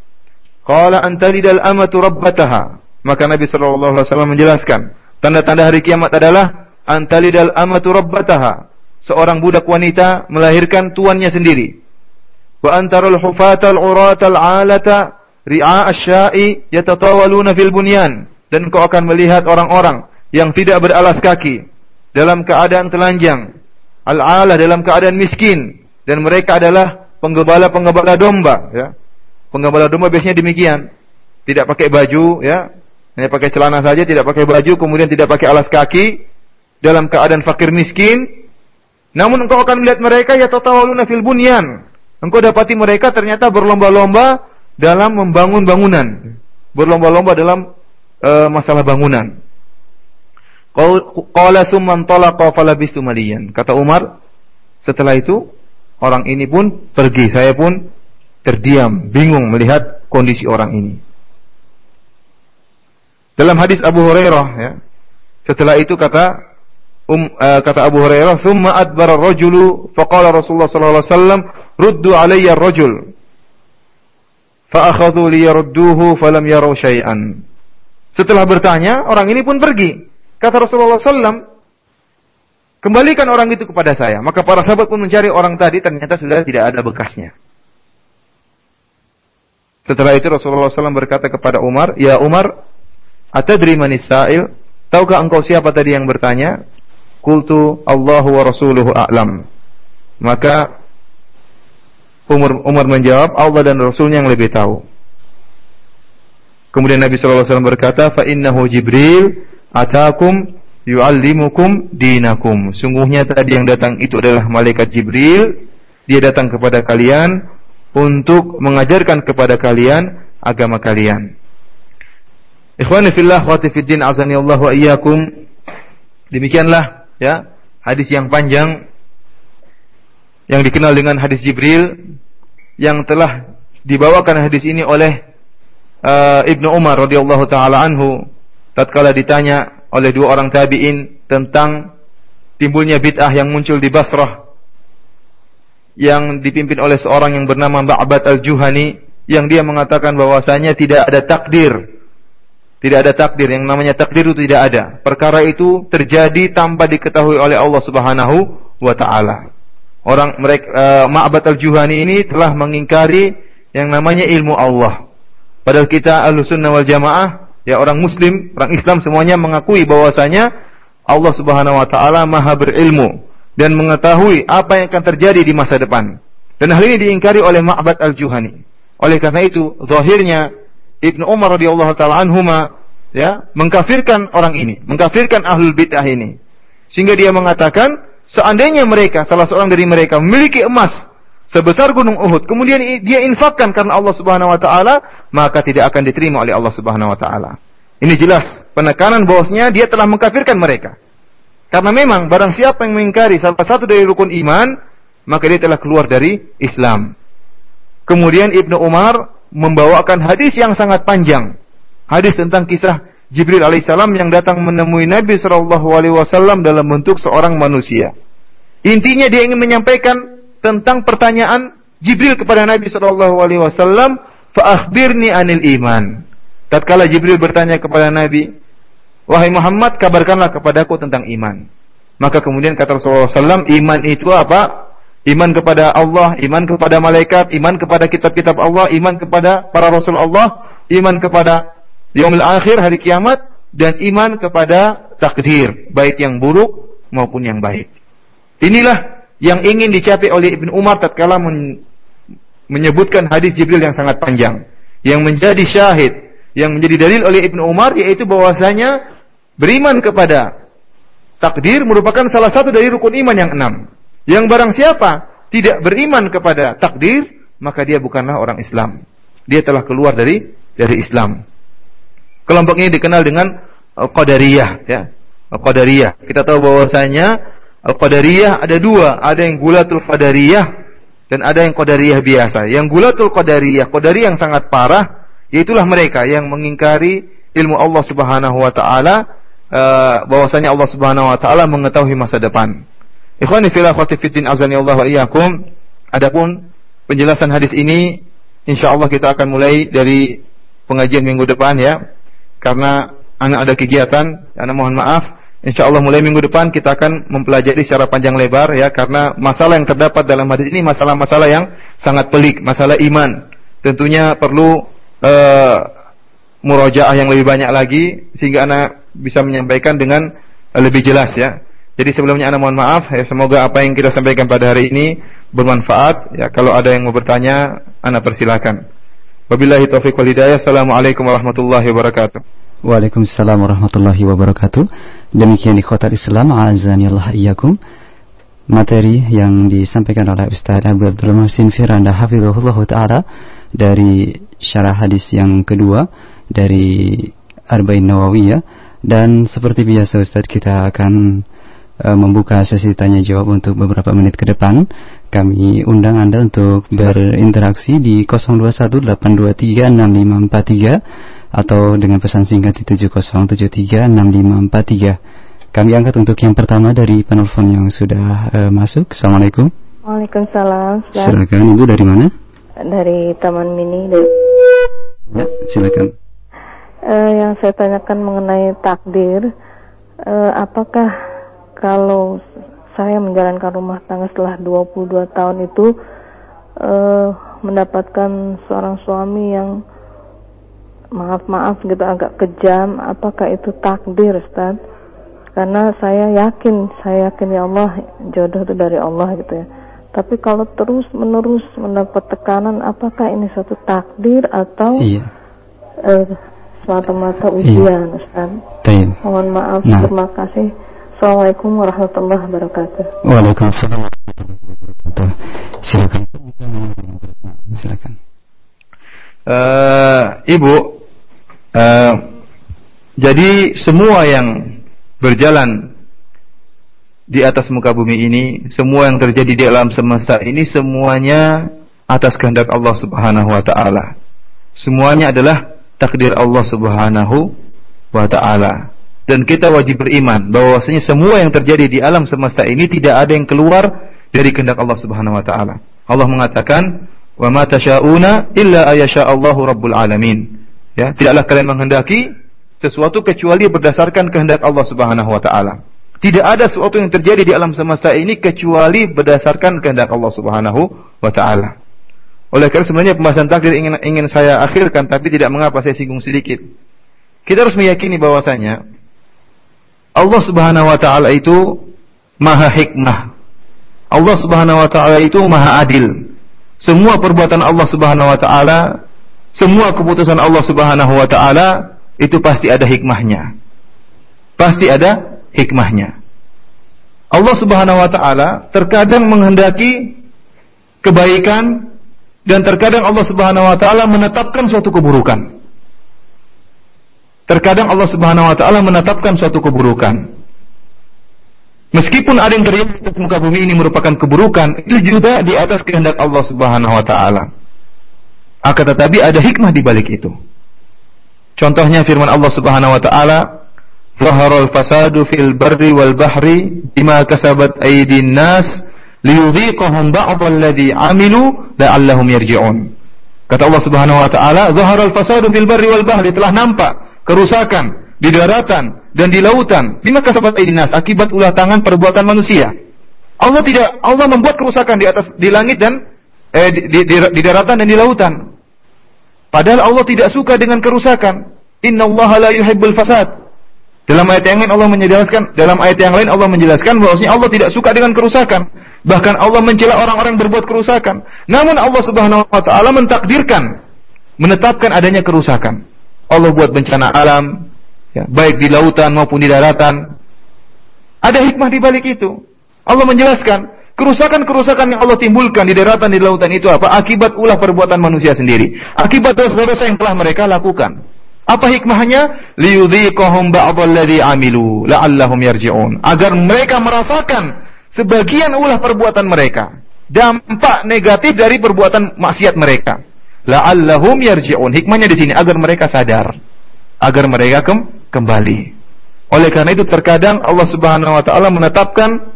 Qala antalidal amatu rabbataha. Maka Nabi SAW menjelaskan, tanda-tanda hari kiamat adalah antalidal amatu rabbataha. Seorang budak wanita melahirkan tuannya sendiri. Wa antarul hufatal uratal alata ri'a asya'i yatatawaluna fil bunyan. Dan kau akan melihat orang-orang yang tidak beralas kaki dalam keadaan telanjang. Al-ala dalam keadaan miskin dan mereka adalah penggembala-penggembala domba ya. Penggembala domba biasanya demikian. Tidak pakai baju ya, hanya pakai celana saja, tidak pakai baju, kemudian tidak pakai alas kaki, dalam keadaan fakir miskin, namun engkau akan melihat mereka ya tatawaluna fil bunyan. Engkau dapati mereka ternyata berlomba-lomba dalam membangun bangunan, berlomba-lomba dalam uh, masalah bangunan. Qala tsumma talaqa falabistu maliyan. Kata Umar, setelah itu orang ini pun pergi, saya pun terdiam, bingung melihat kondisi orang ini. Dalam hadis Abu Hurairah ya, setelah itu kata um, uh, kata Abu Hurairah, "Tsumma adbara ar-rajulu faqala Rasulullah sallallahu alaihi wasallam, "Ruddu alayya ar-rajul." Fa'akhadhu liyarudduhu falam yarau syai'an. Setelah bertanya, orang ini pun pergi. Kata Rasulullah SAW, kembalikan orang itu kepada saya. Maka para sahabat pun mencari orang tadi, ternyata sudah tidak ada bekasnya. Setelah itu Rasulullah SAW berkata kepada Umar, Ya Umar, atadri manis sa'il? Tahukah engkau siapa tadi yang bertanya? Kultu Allahu wa Rasuluhu a'lam. Maka Umar, Umar menjawab, Allah dan Rasulnya yang lebih tahu. Kemudian Nabi SAW berkata, fa innahu Jibril atakum yu'allimukum dinakum. Sungguhnya tadi yang datang itu adalah malaikat Jibril. Dia datang kepada kalian untuk mengajarkan kepada kalian agama kalian. Ikhwani fillah wa azani Allah wa iyyakum. Demikianlah ya hadis yang panjang yang dikenal dengan hadis Jibril yang telah dibawakan hadis ini oleh uh, Ibnu Umar radhiyallahu taala anhu tatkala ditanya oleh dua orang tabi'in tentang timbulnya bid'ah yang muncul di Basrah yang dipimpin oleh seorang yang bernama Ba'bad Al-Juhani yang dia mengatakan bahwasanya tidak ada takdir. Tidak ada takdir yang namanya takdir itu tidak ada. Perkara itu terjadi tanpa diketahui oleh Allah Subhanahu wa taala. Orang mereka uh, Ma'bad Al-Juhani ini telah mengingkari yang namanya ilmu Allah. Padahal kita Ahlussunnah wal Jamaah, ya orang muslim, orang Islam semuanya mengakui bahwasanya Allah Subhanahu wa taala Maha berilmu dan mengetahui apa yang akan terjadi di masa depan. Dan hal ini diingkari oleh Ma'bad Al-Juhani. Oleh karena itu, zahirnya Ibnu Umar radhiyallahu taala anhuma ya, mengkafirkan orang ini, mengkafirkan ahlul bid'ah ini. Sehingga dia mengatakan Seandainya mereka, salah seorang dari mereka memiliki emas sebesar gunung Uhud, kemudian dia infakkan karena Allah Subhanahu wa taala, maka tidak akan diterima oleh Allah Subhanahu wa taala. Ini jelas penekanan bahwasanya dia telah mengkafirkan mereka. Karena memang barang siapa yang mengingkari salah satu dari rukun iman, maka dia telah keluar dari Islam. Kemudian Ibnu Umar membawakan hadis yang sangat panjang. Hadis tentang kisah Jibril alaihissalam yang datang menemui Nabi Shallallahu alaihi wasallam dalam bentuk seorang manusia. Intinya dia ingin menyampaikan tentang pertanyaan Jibril kepada Nabi Shallallahu alaihi wasallam, "Fa anil iman." Tatkala Jibril bertanya kepada Nabi, "Wahai Muhammad, kabarkanlah kepadaku tentang iman." Maka kemudian kata Rasulullah SAW, iman itu apa? Iman kepada Allah, iman kepada malaikat, iman kepada kitab-kitab Allah, iman kepada para Rasul Allah, iman kepada yaumil akhir hari kiamat dan iman kepada takdir baik yang buruk maupun yang baik. Inilah yang ingin dicapai oleh Ibn Umar tatkala men menyebutkan hadis Jibril yang sangat panjang yang menjadi syahid yang menjadi dalil oleh Ibn Umar yaitu bahwasanya beriman kepada takdir merupakan salah satu dari rukun iman yang enam. Yang barang siapa tidak beriman kepada takdir, maka dia bukanlah orang Islam. Dia telah keluar dari dari Islam. Kelompok ini dikenal dengan Qadariyah ya. Qadariyah. Kita tahu bahwasanya Qadariyah ada dua, ada yang Gulatul Qadariyah dan ada yang Qadariyah biasa. Yang Gulatul Qadariyah, Qadariyah yang sangat parah, yaitulah mereka yang mengingkari ilmu Allah Subhanahu wa taala uh, bahwasanya Allah Subhanahu wa taala mengetahui masa depan. Ikhwani fillah wa fiddin azani Allah wa iyyakum. Adapun penjelasan hadis ini insyaallah kita akan mulai dari pengajian minggu depan ya karena anak ada kegiatan, anak mohon maaf. Insya Allah mulai minggu depan kita akan mempelajari secara panjang lebar ya karena masalah yang terdapat dalam hadis ini masalah-masalah yang sangat pelik, masalah iman. Tentunya perlu uh, murojaah yang lebih banyak lagi sehingga anak bisa menyampaikan dengan lebih jelas ya. Jadi sebelumnya anak mohon maaf ya semoga apa yang kita sampaikan pada hari ini bermanfaat ya. Kalau ada yang mau bertanya, anak persilakan. Wabillahi taufiq wal hidayah. Assalamualaikum warahmatullahi wabarakatuh. Waalaikumsalam warahmatullahi wabarakatuh. Demikian di kota Islam, azani Allah iyyakum. Materi yang disampaikan oleh Ustaz Abu Abdul Muhsin Firanda hafizahullah taala dari syarah hadis yang kedua dari Arba'in Nawawiyah dan seperti biasa Ustaz kita akan membuka sesi tanya jawab untuk beberapa menit ke depan kami undang Anda untuk berinteraksi di 0218236543 atau dengan pesan singkat di 70736543. Kami angkat untuk yang pertama dari penelpon yang sudah uh, masuk. Assalamualaikum. Waalaikumsalam. Silakan Ibu dari mana? Dari Taman Mini. Dari... Ya, silakan. Uh, yang saya tanyakan mengenai takdir, uh, apakah kalau saya menjalankan rumah tangga setelah 22 tahun itu uh, mendapatkan seorang suami yang maaf-maaf gitu agak kejam, apakah itu takdir, Ustaz? Karena saya yakin, saya yakin ya Allah jodoh itu dari Allah gitu ya. Tapi kalau terus menerus mendapat tekanan, apakah ini suatu takdir atau iya. uh, semata-mata ujian, iya. Ustaz? Mohon maaf, nah. terima kasih. Assalamualaikum warahmatullahi wabarakatuh. Waalaikumsalam warahmatullahi wabarakatuh. Silakan. Silakan. Uh, Ibu, uh, jadi semua yang berjalan di atas muka bumi ini, semua yang terjadi di alam semesta ini semuanya atas kehendak Allah Subhanahu wa taala. Semuanya adalah takdir Allah Subhanahu wa taala dan kita wajib beriman bahwasanya semua yang terjadi di alam semesta ini tidak ada yang keluar dari kehendak Allah Subhanahu wa taala. Allah mengatakan, "Wa ma tasyauna illa ayasha Allahu rabbul alamin." Ya, tidaklah kalian menghendaki sesuatu kecuali berdasarkan kehendak Allah Subhanahu wa taala. Tidak ada sesuatu yang terjadi di alam semesta ini kecuali berdasarkan kehendak Allah Subhanahu wa taala. Oleh karena sebenarnya pembahasan takdir ingin ingin saya akhirkan tapi tidak mengapa saya singgung sedikit. Kita harus meyakini bahwasanya Allah Subhanahu wa taala itu maha hikmah. Allah Subhanahu wa taala itu maha adil. Semua perbuatan Allah Subhanahu wa taala, semua keputusan Allah Subhanahu wa taala itu pasti ada hikmahnya. Pasti ada hikmahnya. Allah Subhanahu wa taala terkadang menghendaki kebaikan dan terkadang Allah Subhanahu wa taala menetapkan suatu keburukan. Terkadang Allah Subhanahu wa taala menetapkan suatu keburukan. Meskipun ada yang terjadi di muka bumi ini merupakan keburukan, itu juga di atas kehendak Allah Subhanahu wa taala. Akan tetapi ada hikmah di balik itu. Contohnya firman Allah Subhanahu wa taala, "Zaharal fasadu fil barri wal bahri bima kasabat aydin nas liyudhiqahum ba'd alladhi 'amilu la'allahum yarji'un." Kata Allah Subhanahu wa taala, "Zaharal fasadu fil barri wal bahri" telah nampak kerusakan di daratan dan di lautan. Bima kasabat aidinas akibat ulah tangan perbuatan manusia. Allah tidak Allah membuat kerusakan di atas di langit dan eh, di, di, di, di daratan dan di lautan. Padahal Allah tidak suka dengan kerusakan. Inna Allah la yuhibbul fasad. Dalam ayat yang lain Allah menjelaskan, dalam ayat yang lain Allah menjelaskan bahwasanya Allah tidak suka dengan kerusakan. Bahkan Allah mencela orang-orang berbuat kerusakan. Namun Allah Subhanahu wa taala mentakdirkan menetapkan adanya kerusakan. Allah buat bencana alam, ya, baik di lautan maupun di daratan. Ada hikmah di balik itu. Allah menjelaskan kerusakan-kerusakan yang Allah timbulkan di daratan di lautan itu apa? Akibat ulah perbuatan manusia sendiri. Akibat dosa-dosa yang telah mereka lakukan. Apa hikmahnya? Liyudhiqahum ba'dalladzi amilu la'allahum yarji'un. Agar mereka merasakan sebagian ulah perbuatan mereka. Dampak negatif dari perbuatan maksiat mereka la'allahum yarji'un. Hikmahnya di sini agar mereka sadar, agar mereka kem kembali. Oleh karena itu terkadang Allah Subhanahu wa taala menetapkan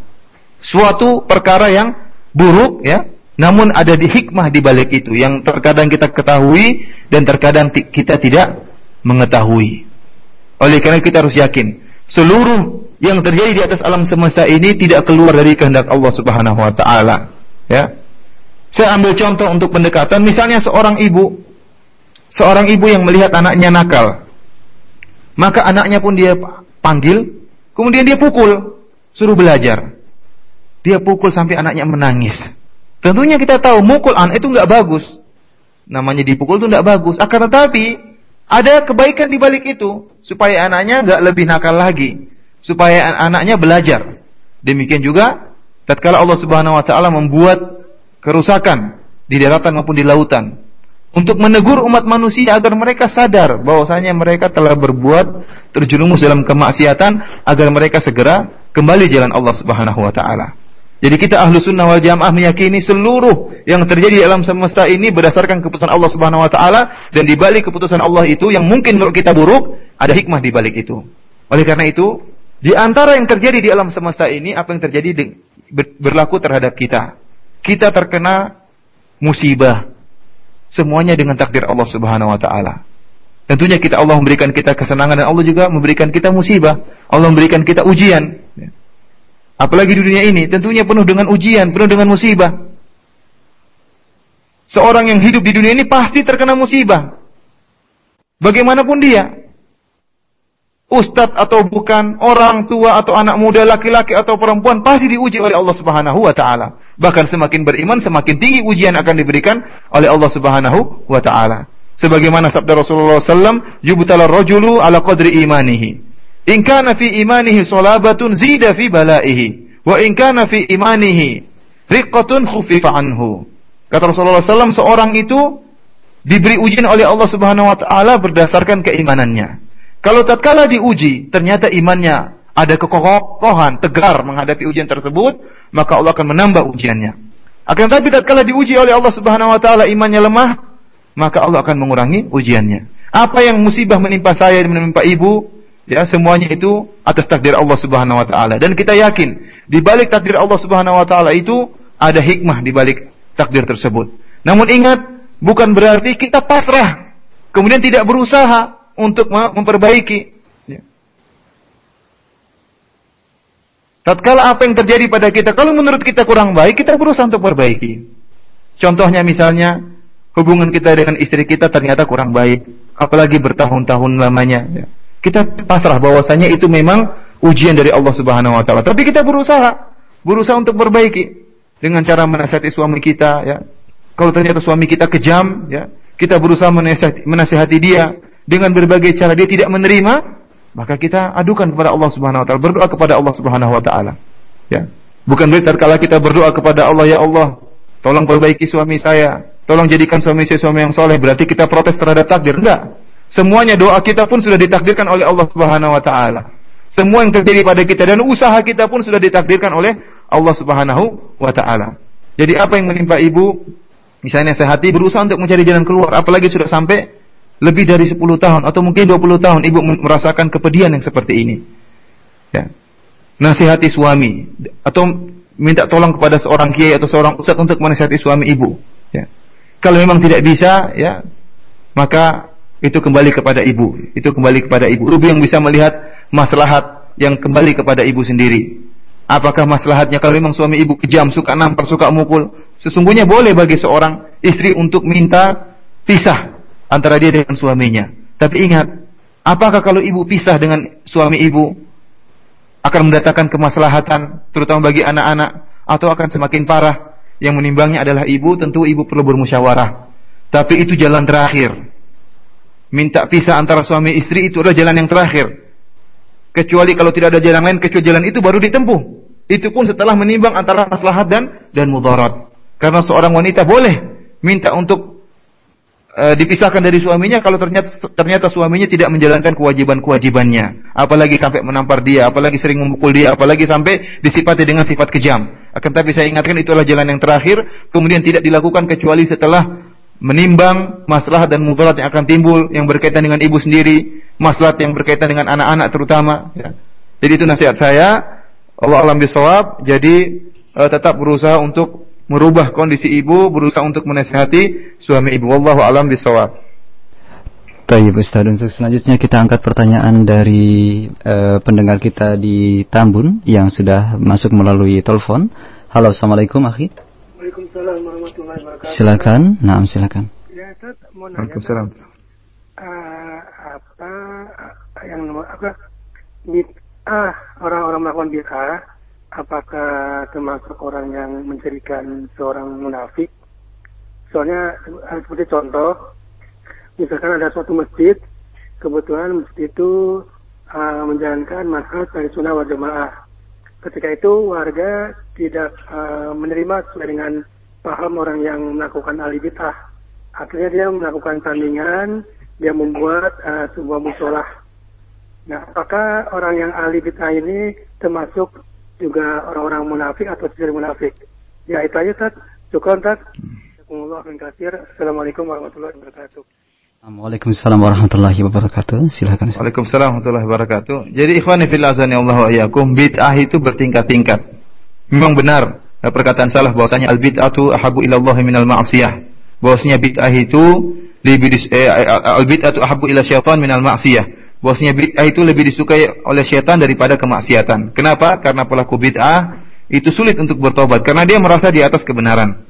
suatu perkara yang buruk ya, namun ada di hikmah di balik itu yang terkadang kita ketahui dan terkadang kita tidak mengetahui. Oleh karena kita harus yakin seluruh yang terjadi di atas alam semesta ini tidak keluar dari kehendak Allah Subhanahu wa taala. Ya. Saya ambil contoh untuk pendekatan, misalnya seorang ibu, seorang ibu yang melihat anaknya nakal, maka anaknya pun dia panggil, kemudian dia pukul, suruh belajar. Dia pukul sampai anaknya menangis. Tentunya kita tahu mukul anak itu nggak bagus. Namanya dipukul itu nggak bagus. Akan tetapi ada kebaikan di balik itu supaya anaknya nggak lebih nakal lagi, supaya anaknya belajar. Demikian juga tatkala Allah Subhanahu wa taala membuat kerusakan di daratan maupun di lautan untuk menegur umat manusia agar mereka sadar bahwasanya mereka telah berbuat terjerumus dalam kemaksiatan agar mereka segera kembali jalan Allah Subhanahu wa taala. Jadi kita ahlu sunnah wal jamaah meyakini seluruh yang terjadi di alam semesta ini berdasarkan keputusan Allah Subhanahu wa taala dan di balik keputusan Allah itu yang mungkin menurut kita buruk ada hikmah di balik itu. Oleh karena itu, di antara yang terjadi di alam semesta ini apa yang terjadi berlaku terhadap kita kita terkena musibah, Semuanya dengan takdir Allah Subhanahu wa taala. Tentunya kita Allah memberikan kita kesenangan dan Allah juga memberikan kita musibah. Allah memberikan kita ujian. Apalagi di dunia ini tentunya penuh dengan ujian, penuh dengan musibah. Seorang yang hidup di dunia ini pasti terkena musibah. Bagaimanapun dia. Ustadz atau bukan, orang tua atau anak muda, laki-laki atau perempuan pasti diuji oleh Allah Subhanahu wa taala. Bahkan semakin beriman semakin tinggi ujian akan diberikan oleh Allah Subhanahu wa taala. Sebagaimana sabda Rasulullah SAW, yubtala rajulu ala qadri imanihi. In kana fi imanihi salabatun zida fi balaihi. Wa in kana fi imanihi riqqatun khufifa anhu. Kata Rasulullah SAW, seorang itu diberi ujian oleh Allah Subhanahu wa taala berdasarkan keimanannya. Kalau tatkala diuji, ternyata imannya ada kekokohan, tegar menghadapi ujian tersebut, maka Allah akan menambah ujiannya. Akan tetapi tatkala diuji oleh Allah Subhanahu wa taala imannya lemah, maka Allah akan mengurangi ujiannya. Apa yang musibah menimpa saya dan menimpa ibu, ya semuanya itu atas takdir Allah Subhanahu wa taala dan kita yakin di balik takdir Allah Subhanahu wa taala itu ada hikmah di balik takdir tersebut. Namun ingat, bukan berarti kita pasrah kemudian tidak berusaha untuk memperbaiki. Ya. Tatkala apa yang terjadi pada kita, kalau menurut kita kurang baik, kita berusaha untuk perbaiki. Contohnya misalnya, hubungan kita dengan istri kita ternyata kurang baik, apalagi bertahun-tahun lamanya. Ya. Kita pasrah bahwasanya itu memang ujian dari Allah Subhanahu wa taala. Tapi kita berusaha, berusaha untuk perbaiki dengan cara menasihati suami kita ya. Kalau ternyata suami kita kejam ya, kita berusaha menasihati, menasihati dia dengan berbagai cara dia tidak menerima, maka kita adukan kepada Allah Subhanahu wa taala, berdoa kepada Allah Subhanahu wa taala. Ya. Bukan berarti kala kita berdoa kepada Allah ya Allah, tolong perbaiki suami saya, Tolong jadikan suami saya suami yang soleh. Berarti kita protes terhadap takdir. Enggak. Semuanya doa kita pun sudah ditakdirkan oleh Allah Subhanahu wa taala. Semua yang terjadi pada kita dan usaha kita pun sudah ditakdirkan oleh Allah Subhanahu wa taala. Jadi apa yang menimpa ibu misalnya sehati berusaha untuk mencari jalan keluar apalagi sudah sampai lebih dari 10 tahun atau mungkin 20 tahun ibu merasakan kepedihan yang seperti ini. Ya. Nasihati suami atau minta tolong kepada seorang kiai atau seorang ustadz untuk menasihati suami ibu. Ya. Kalau memang tidak bisa, ya, maka itu kembali kepada ibu. Itu kembali kepada ibu. Ibu yang bisa melihat maslahat yang kembali kepada ibu sendiri. Apakah maslahatnya kalau memang suami ibu kejam, suka nampar, suka mukul? Sesungguhnya boleh bagi seorang istri untuk minta pisah antara dia dengan suaminya. Tapi ingat, apakah kalau ibu pisah dengan suami ibu akan mendatangkan kemaslahatan terutama bagi anak-anak atau akan semakin parah? yang menimbangnya adalah ibu, tentu ibu perlu bermusyawarah. Tapi itu jalan terakhir. Minta pisah antara suami istri itu adalah jalan yang terakhir. Kecuali kalau tidak ada jalan lain, kecuali jalan itu baru ditempuh. Itu pun setelah menimbang antara maslahat dan dan mudarat. Karena seorang wanita boleh minta untuk e, dipisahkan dari suaminya kalau ternyata ternyata suaminya tidak menjalankan kewajiban-kewajibannya, apalagi sampai menampar dia, apalagi sering memukul dia, apalagi sampai disifati dengan sifat kejam. Akan tapi saya ingatkan itu adalah jalan yang terakhir, kemudian tidak dilakukan kecuali setelah menimbang masalah dan mudarat yang akan timbul yang berkaitan dengan ibu sendiri, masalah yang berkaitan dengan anak-anak terutama. Ya. Jadi itu nasihat saya. Allah alam bisawab. Jadi uh, tetap berusaha untuk merubah kondisi ibu, berusaha untuk menasihati suami ibu. Wallahu alam bisawab. Baik Ustaz, untuk selanjutnya kita angkat pertanyaan dari uh, pendengar kita di Tambun yang sudah masuk melalui telepon. Halo, Assalamualaikum, Akhi. Waalaikumsalam warahmatullahi wabarakatuh. Silakan, naam silakan. Ya, Ustaz, mau nanya. Waalaikumsalam. Uh, apa yang apa bid'ah orang-orang melakukan bid'ah apakah termasuk orang yang menjadikan seorang munafik? Soalnya seperti contoh, misalkan ada suatu masjid, kebetulan masjid itu uh, menjalankan manhaj dari sunnah wal jamaah. Ketika itu warga tidak uh, menerima sesuai dengan paham orang yang melakukan ahli bid'ah. Akhirnya dia melakukan tandingan, dia membuat uh, sebuah musolah. Nah, apakah orang yang ahli bid'ah ini termasuk juga orang-orang munafik atau tidak munafik. Ya itu aja Tad. Syukur Tad. Assalamualaikum warahmatullahi wabarakatuh. Waalaikumsalam warahmatullahi wabarakatuh. Silakan. Waalaikumsalam warahmatullahi wabarakatuh. Jadi ikhwan fillah azani Allah wa iyyakum bid'ah itu bertingkat-tingkat. Memang benar perkataan salah bahwasanya al bid'atu ahabu ila Allah minal ma'siyah. bahwasanya bid'ah itu lebih dis, eh, al bid'atu ahabbu ila syaitan minal ma'siyah. Bahwasanya bid'ah itu lebih disukai oleh syaitan daripada kemaksiatan. Kenapa? Karena pelaku bid'ah itu sulit untuk bertobat karena dia merasa di atas kebenaran.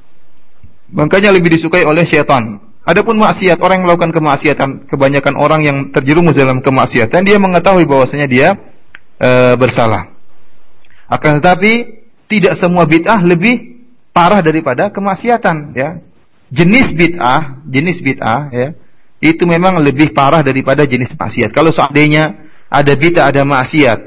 Makanya lebih disukai oleh syaitan. Adapun maksiat, orang yang melakukan kemaksiatan, kebanyakan orang yang terjerumus dalam kemaksiatan, dia mengetahui bahwasanya dia e, bersalah. Akan tetapi tidak semua bid'ah lebih parah daripada kemaksiatan, ya. Jenis bid'ah, jenis bid'ah, ya, itu memang lebih parah daripada jenis maksiat. Kalau seandainya ada bid'ah, ada maksiat,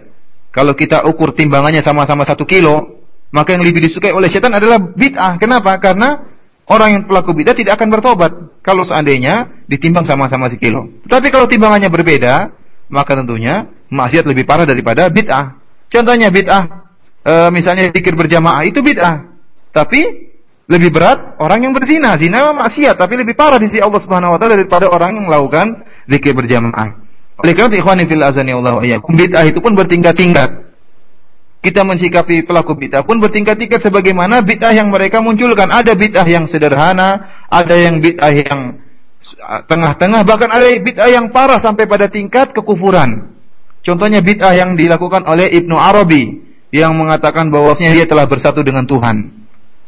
kalau kita ukur timbangannya sama-sama satu kilo, maka yang lebih disukai oleh setan adalah bid'ah. Kenapa? Karena orang yang pelaku bid'ah tidak akan bertobat kalau seandainya ditimbang sama-sama sekilo. Tapi kalau timbangannya berbeda, maka tentunya maksiat lebih parah daripada bid'ah. Contohnya bid'ah, e, misalnya zikir berjamaah itu bid'ah. Tapi lebih berat orang yang berzina. Zina maksiat, tapi lebih parah di sisi Allah Subhanahu wa taala daripada orang yang melakukan zikir berjamaah. Oleh karena itu ikhwani fil azani Allah bid'ah itu pun bertingkat-tingkat kita mensikapi pelaku bid'ah pun bertingkat-tingkat sebagaimana bid'ah yang mereka munculkan. Ada bid'ah yang sederhana, ada yang bid'ah yang tengah-tengah, bahkan ada bid'ah yang parah sampai pada tingkat kekufuran. Contohnya bid'ah yang dilakukan oleh Ibnu Arabi yang mengatakan bahwasanya dia telah bersatu dengan Tuhan.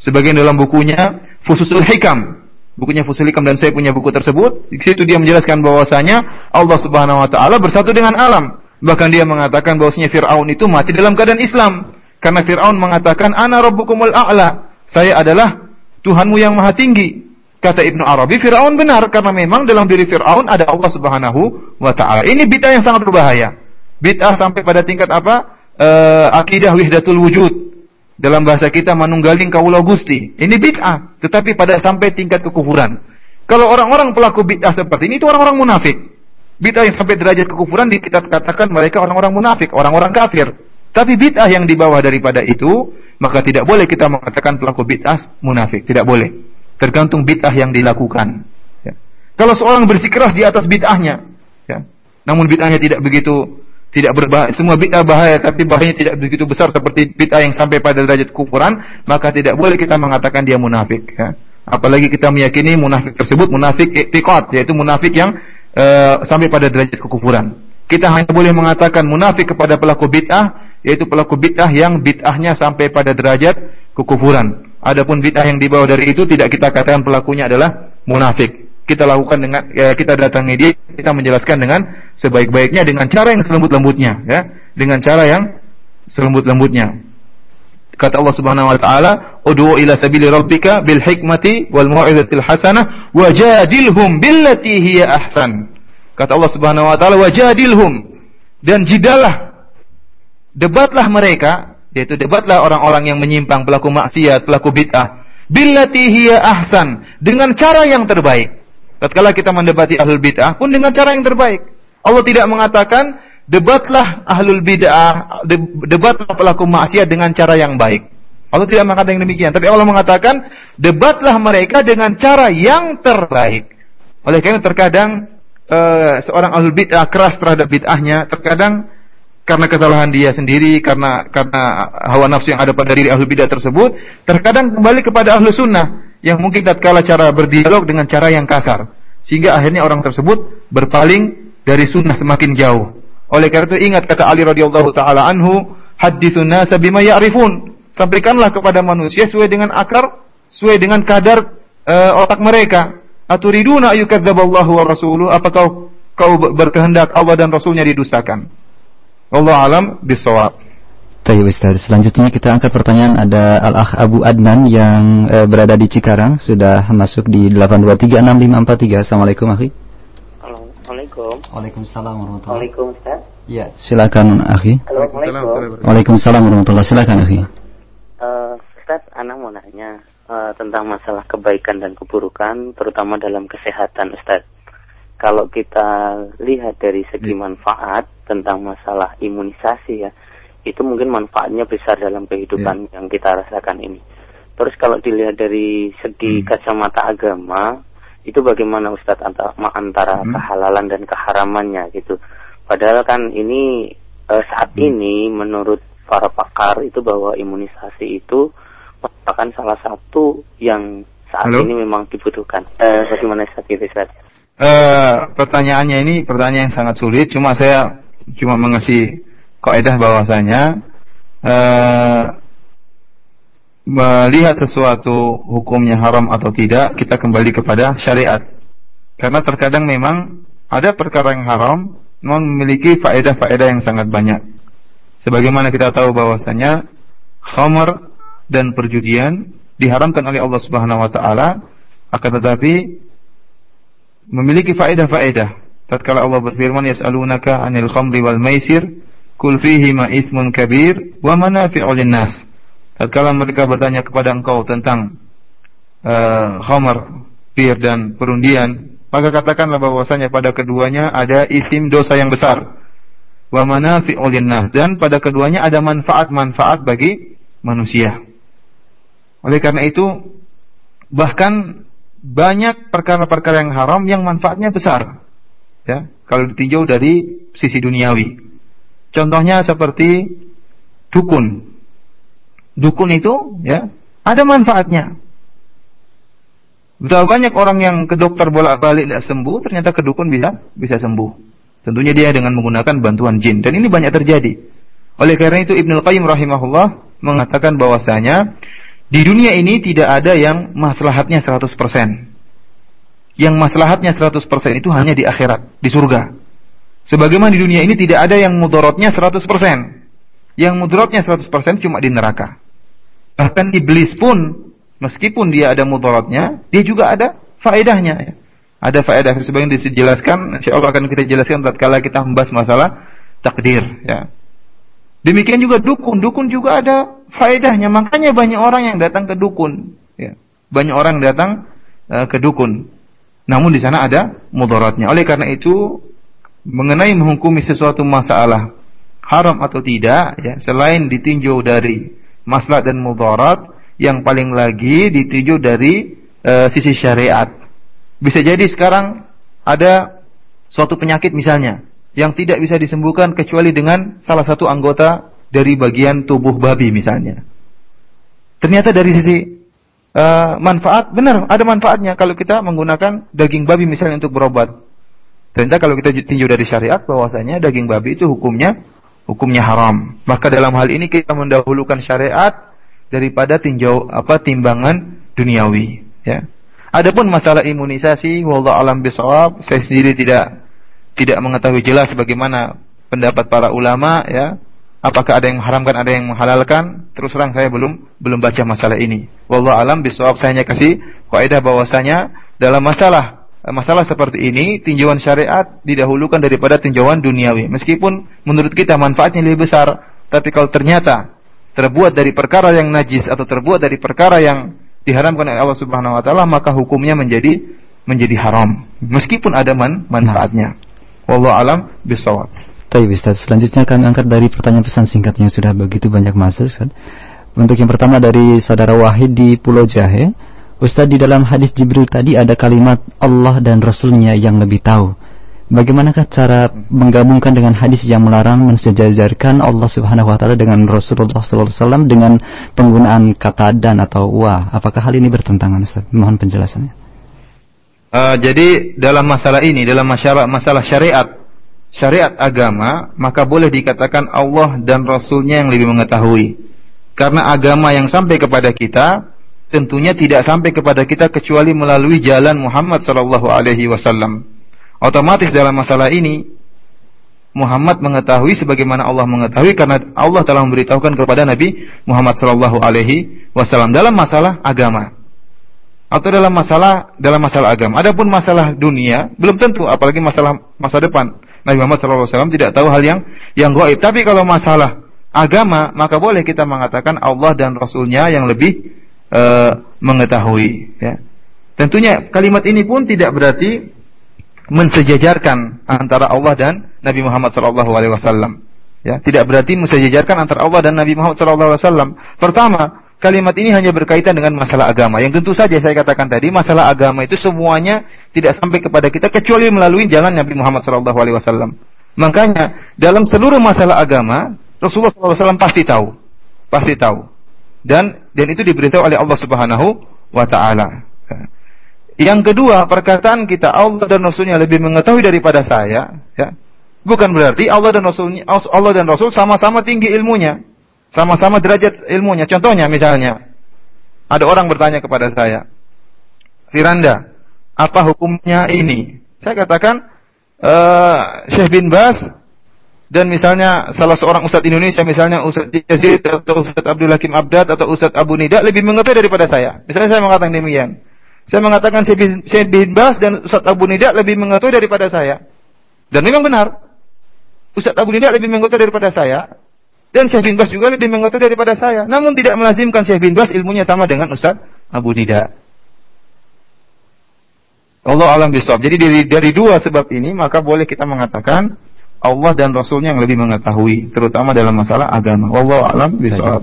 Sebagian dalam bukunya Fususul Hikam, bukunya Fususul Hikam dan saya punya buku tersebut, di situ dia menjelaskan bahwasanya Allah Subhanahu wa taala bersatu dengan alam. Bahkan dia mengatakan bahwasanya Fir'aun itu mati dalam keadaan Islam. Karena Fir'aun mengatakan, Ana Rabbukumul A'la. Saya adalah Tuhanmu yang maha tinggi. Kata Ibnu Arabi, Fir'aun benar. Karena memang dalam diri Fir'aun ada Allah subhanahu wa ta'ala. Ini bid'ah yang sangat berbahaya. Bid'ah sampai pada tingkat apa? E, akidah wihdatul wujud. Dalam bahasa kita manunggaling kaulah gusti. Ini bid'ah. Tetapi pada sampai tingkat kekufuran. Kalau orang-orang pelaku bid'ah seperti ini, itu orang-orang munafik. Bid'ah yang sampai derajat kekufuran kita katakan mereka orang-orang munafik, orang-orang kafir. Tapi bid'ah yang di bawah daripada itu, maka tidak boleh kita mengatakan pelaku bid'ah munafik, tidak boleh. Tergantung bid'ah yang dilakukan. Ya. Kalau seorang bersikeras di atas bid'ahnya, ya, namun bid'ahnya tidak begitu tidak berbahaya, semua bid'ah bahaya tapi bahayanya tidak begitu besar seperti bid'ah yang sampai pada derajat kekufuran, maka tidak boleh kita mengatakan dia munafik. Ya. Apalagi kita meyakini munafik tersebut munafik iktikad, yaitu munafik yang uh, sampai pada derajat kekufuran. Kita hanya boleh mengatakan munafik kepada pelaku bid'ah yaitu pelaku bid'ah yang bid'ahnya sampai pada derajat kekufuran. Adapun bid'ah yang dibawa dari itu tidak kita katakan pelakunya adalah munafik. Kita lakukan dengan ya, kita datangi dia, kita menjelaskan dengan sebaik-baiknya dengan cara yang selembut-lembutnya ya, dengan cara yang selembut-lembutnya. Kata Allah Subhanahu wa taala, "Ud'u ila sabili rabbika bil hikmati wal mau'izatil hasanah wajadilhum billati hiya ahsan." Kata Allah Subhanahu wa taala, "Wajadilhum" dan jidalah debatlah mereka, yaitu debatlah orang-orang yang menyimpang, pelaku maksiat, pelaku bid'ah, billati hiya ahsan, dengan cara yang terbaik. Tatkala kita mendebati ahlul bid'ah pun dengan cara yang terbaik. Allah tidak mengatakan debatlah ahlul bid'ah, debatlah pelaku maksiat dengan cara yang baik. Allah tidak mengatakan yang demikian, tapi Allah mengatakan debatlah mereka dengan cara yang terbaik. Oleh karena terkadang uh, seorang ahlul bid'ah keras terhadap bid'ahnya, terkadang karena kesalahan dia sendiri, karena karena hawa nafsu yang ada pada diri ahlul bid'ah tersebut, terkadang kembali kepada ahlu sunnah yang mungkin tatkala cara berdialog dengan cara yang kasar, sehingga akhirnya orang tersebut berpaling dari sunnah semakin jauh. Oleh karena itu ingat kata Ali radhiyallahu taala anhu, haditsun nasa bima ya'rifun. Sampaikanlah kepada manusia sesuai dengan akar, sesuai dengan kadar uh, otak mereka. Aturiduna ayyukadzaballahu wa rasuluhu? Apa kau kau berkehendak Allah dan Rasulnya didustakan? Allah alam bisawab. Tayyib Ustaz. Selanjutnya kita angkat pertanyaan ada Al-Akh Abu Adnan yang e, berada di Cikarang sudah masuk di 8236543. Assalamualaikum akhi. Assalamualaikum. Waalaikumsalam warahmatullahi Waalaikumsalam. Ya, silakan akhi. Assalamualaikum. Waalaikumsalam warahmatullahi Silakan akhi. Uh, Ustaz, anak mau nanya uh, tentang masalah kebaikan dan keburukan, terutama dalam kesehatan, Ustaz. Kalau kita lihat dari segi ya. manfaat tentang masalah imunisasi ya, itu mungkin manfaatnya besar dalam kehidupan ya. yang kita rasakan ini. Terus kalau dilihat dari segi hmm. kacamata agama, itu bagaimana Ustadz antara, antara hmm. kehalalan dan keharamannya gitu. Padahal kan ini uh, saat hmm. ini menurut para pakar itu bahwa imunisasi itu merupakan salah satu yang saat Halo? ini memang dibutuhkan. Eh, bagaimana saat itu Ustaz? Eh, pertanyaannya ini pertanyaan yang sangat sulit. Cuma saya cuma mengasih kaidah bahwasanya eh, melihat sesuatu hukumnya haram atau tidak kita kembali kepada syariat. Karena terkadang memang ada perkara yang haram namun memiliki faedah-faedah yang sangat banyak. Sebagaimana kita tahu bahwasanya khamar dan perjudian diharamkan oleh Allah Subhanahu wa taala akan tetapi memiliki faedah-faedah. Tatkala Allah berfirman yas'alunaka 'anil khamri wal maisir kul fihi ma itsmun kabir wa manafi'u linnas. Tatkala mereka bertanya kepada engkau tentang uh, khamar, bir dan perundian, maka katakanlah bahwasanya pada keduanya ada isim dosa yang besar. Wa manafi'u linnas dan pada keduanya ada manfaat-manfaat bagi manusia. Oleh karena itu bahkan banyak perkara-perkara yang haram yang manfaatnya besar. Ya, kalau ditinjau dari sisi duniawi. Contohnya seperti dukun. Dukun itu ya ada manfaatnya. Betapa banyak orang yang ke dokter bolak-balik tidak sembuh, ternyata ke dukun bisa bisa sembuh. Tentunya dia dengan menggunakan bantuan jin dan ini banyak terjadi. Oleh karena itu Ibnu Qayyim rahimahullah mengatakan bahwasanya di dunia ini tidak ada yang maslahatnya 100%. Yang maslahatnya 100% itu hanya di akhirat, di surga. Sebagaimana di dunia ini tidak ada yang mudorotnya 100%. Yang mudorotnya 100% cuma di neraka. Bahkan iblis pun meskipun dia ada mudorotnya, dia juga ada faedahnya. Ya. Ada faedah sebagian dijelaskan, insya Allah akan kita jelaskan tatkala kita membahas masalah takdir. Ya. Demikian juga dukun, dukun juga ada faedahnya. Makanya banyak orang yang datang ke dukun. Ya. Banyak orang datang uh, ke dukun. Namun di sana ada mudaratnya. Oleh karena itu mengenai menghukumi sesuatu masalah haram atau tidak, ya, selain ditinjau dari masalah dan mudarat, yang paling lagi ditinjau dari uh, sisi syariat. Bisa jadi sekarang ada suatu penyakit misalnya yang tidak bisa disembuhkan kecuali dengan salah satu anggota dari bagian tubuh babi misalnya. Ternyata dari sisi uh, manfaat benar ada manfaatnya kalau kita menggunakan daging babi misalnya untuk berobat. Ternyata kalau kita tinjau dari syariat bahwasanya daging babi itu hukumnya hukumnya haram. Maka dalam hal ini kita mendahulukan syariat daripada tinjau apa timbangan duniawi, ya. Adapun masalah imunisasi, wallahu alam bisawab, saya sendiri tidak tidak mengetahui jelas bagaimana pendapat para ulama ya. Apakah ada yang mengharamkan, ada yang menghalalkan? Terus terang saya belum belum baca masalah ini. Wallahu alam bisawab saya hanya kasih kaidah bahwasanya dalam masalah masalah seperti ini tinjauan syariat didahulukan daripada tinjauan duniawi. Meskipun menurut kita manfaatnya lebih besar, tapi kalau ternyata terbuat dari perkara yang najis atau terbuat dari perkara yang diharamkan oleh Allah Subhanahu wa taala maka hukumnya menjadi menjadi haram meskipun ada man, manfaatnya. Wallahu alam bisawab. Baik Ustaz, selanjutnya kami angkat dari pertanyaan pesan singkat yang sudah begitu banyak masuk Ustaz. Untuk yang pertama dari saudara Wahid di Pulau Jahe, Ustaz di dalam hadis Jibril tadi ada kalimat Allah dan Rasulnya yang lebih tahu. Bagaimanakah cara menggabungkan dengan hadis yang melarang mensejajarkan Allah Subhanahu wa taala dengan Rasulullah wasallam dengan penggunaan kata dan atau wa? Apakah hal ini bertentangan Ustaz? Mohon penjelasannya. Uh, jadi dalam masalah ini, dalam masalah masalah syariat, syariat agama, maka boleh dikatakan Allah dan Rasulnya yang lebih mengetahui. Karena agama yang sampai kepada kita tentunya tidak sampai kepada kita kecuali melalui jalan Muhammad sallallahu alaihi wasallam. Otomatis dalam masalah ini Muhammad mengetahui sebagaimana Allah mengetahui karena Allah telah memberitahukan kepada Nabi Muhammad sallallahu alaihi wasallam dalam masalah agama atau dalam masalah dalam masalah agama. Adapun masalah dunia belum tentu apalagi masalah masa depan. Nabi Muhammad wasallam tidak tahu hal yang yang gaib. Tapi kalau masalah agama maka boleh kita mengatakan Allah dan Rasulnya yang lebih uh, mengetahui. Ya. Tentunya kalimat ini pun tidak berarti mensejajarkan antara Allah dan Nabi Muhammad wasallam. Ya, tidak berarti mensejajarkan antara Allah dan Nabi Muhammad wasallam. Pertama, kalimat ini hanya berkaitan dengan masalah agama. Yang tentu saja saya katakan tadi, masalah agama itu semuanya tidak sampai kepada kita kecuali melalui jalan Nabi Muhammad wasallam. Makanya, dalam seluruh masalah agama, Rasulullah wasallam pasti tahu. Pasti tahu. Dan dan itu diberitahu oleh Allah Subhanahu wa taala. Yang kedua, perkataan kita Allah dan Rasulnya lebih mengetahui daripada saya, ya. Bukan berarti Allah dan Rasulnya Allah dan Rasul sama-sama tinggi ilmunya, sama-sama derajat ilmunya. Contohnya misalnya, ada orang bertanya kepada saya, Firanda, apa hukumnya ini? Saya katakan, uh, Syekh bin Bas dan misalnya salah seorang ustadz Indonesia, misalnya Ustadz Yazid atau Ustadz Abdul Hakim Abdad atau Ustadz Abu Nida lebih mengetahui daripada saya. Misalnya saya mengatakan demikian. Saya mengatakan Syekh bin Bas dan Ustaz Abu Nida lebih mengetahui daripada saya. Dan memang benar. Ustaz Abu Nida lebih mengetahui daripada saya. Dan Syekh bin Bas juga lebih mengetahui daripada saya. Namun tidak melazimkan Syekh bin Bas ilmunya sama dengan Ustaz Abu Nida. Allah alam bisawab. Jadi dari, dari dua sebab ini maka boleh kita mengatakan Allah dan Rasulnya yang lebih mengetahui, terutama dalam masalah agama. Allah alam bisawab.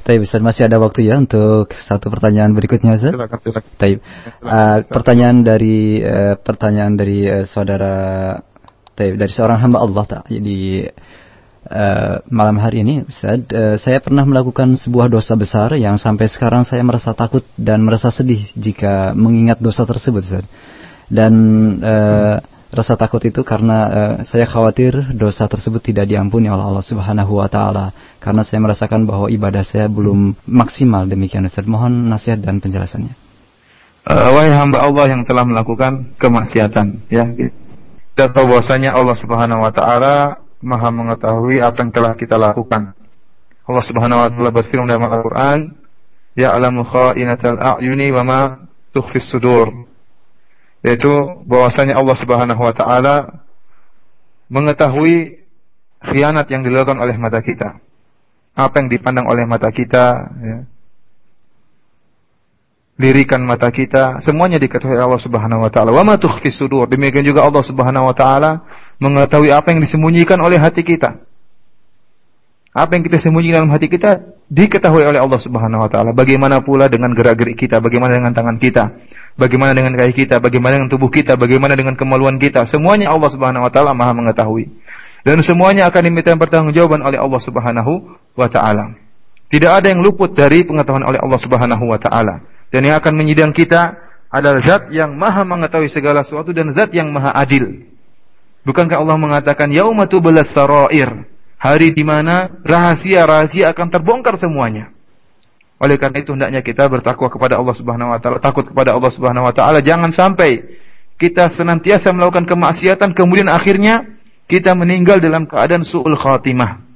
Taib Ustaz, masih ada waktu ya untuk satu pertanyaan berikutnya Ustaz. Silakan, silakan. Taib. Uh, pertanyaan dari uh, pertanyaan dari uh, saudara Taib dari seorang hamba Allah tak di uh, malam hari ini Ustaz, uh, saya pernah melakukan sebuah dosa besar yang sampai sekarang saya merasa takut dan merasa sedih jika mengingat dosa tersebut Ustaz. Dan uh, rasa takut itu karena uh, saya khawatir dosa tersebut tidak diampuni oleh Allah Subhanahu wa taala karena saya merasakan bahwa ibadah saya belum maksimal demikian Ustaz. Mohon nasihat dan penjelasannya. Uh, wahai hamba Allah yang telah melakukan kemaksiatan ya. Kita bahwasanya Allah Subhanahu wa taala Maha mengetahui apa yang telah kita lakukan. Allah Subhanahu wa taala berfirman dalam Al-Qur'an, "Ya'lamu kha'inatal a'yuni wa ma tukhfis sudur." yaitu bahwasanya Allah Subhanahu wa taala mengetahui khianat yang dilakukan oleh mata kita. Apa yang dipandang oleh mata kita, ya. Lirikan mata kita, semuanya diketahui Allah Subhanahu wa taala. Wa ma tukhfi sudur. Demikian juga Allah Subhanahu wa taala mengetahui apa yang disembunyikan oleh hati kita. Apa yang kita sembunyikan dalam hati kita diketahui oleh Allah Subhanahu wa taala. Bagaimana pula dengan gerak-gerik kita, bagaimana dengan tangan kita, bagaimana dengan kaki kita, bagaimana dengan tubuh kita, bagaimana dengan kemaluan kita. Semuanya Allah Subhanahu wa taala Maha mengetahui. Dan semuanya akan diminta pertanggungjawaban oleh Allah Subhanahu wa taala. Tidak ada yang luput dari pengetahuan oleh Allah Subhanahu wa taala. Dan yang akan menyidang kita adalah zat yang maha mengetahui segala sesuatu dan zat yang maha adil. Bukankah Allah mengatakan yaumatu balas sarair? hari di mana rahasia-rahasia akan terbongkar semuanya. Oleh karena itu hendaknya kita bertakwa kepada Allah Subhanahu wa taala, takut kepada Allah Subhanahu wa taala, jangan sampai kita senantiasa melakukan kemaksiatan kemudian akhirnya kita meninggal dalam keadaan suul khatimah.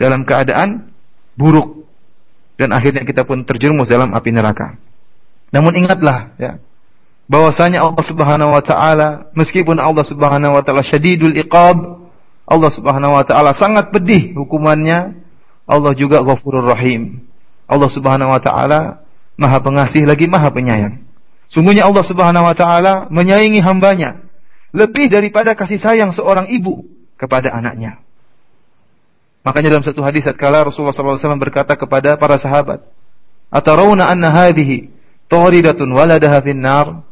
Dalam keadaan buruk dan akhirnya kita pun terjerumus dalam api neraka. Namun ingatlah ya, bahwasanya Allah Subhanahu wa taala meskipun Allah Subhanahu wa taala syadidul iqab Allah Subhanahu wa taala sangat pedih hukumannya. Allah juga Ghafurur Rahim. Allah Subhanahu wa taala Maha Pengasih lagi Maha Penyayang. Sungguhnya Allah Subhanahu wa taala menyayangi hambanya lebih daripada kasih sayang seorang ibu kepada anaknya. Makanya dalam satu hadis kala Rasulullah SAW berkata kepada para sahabat, "Atarawna anna hadhihi tawridatun waladaha finnar?"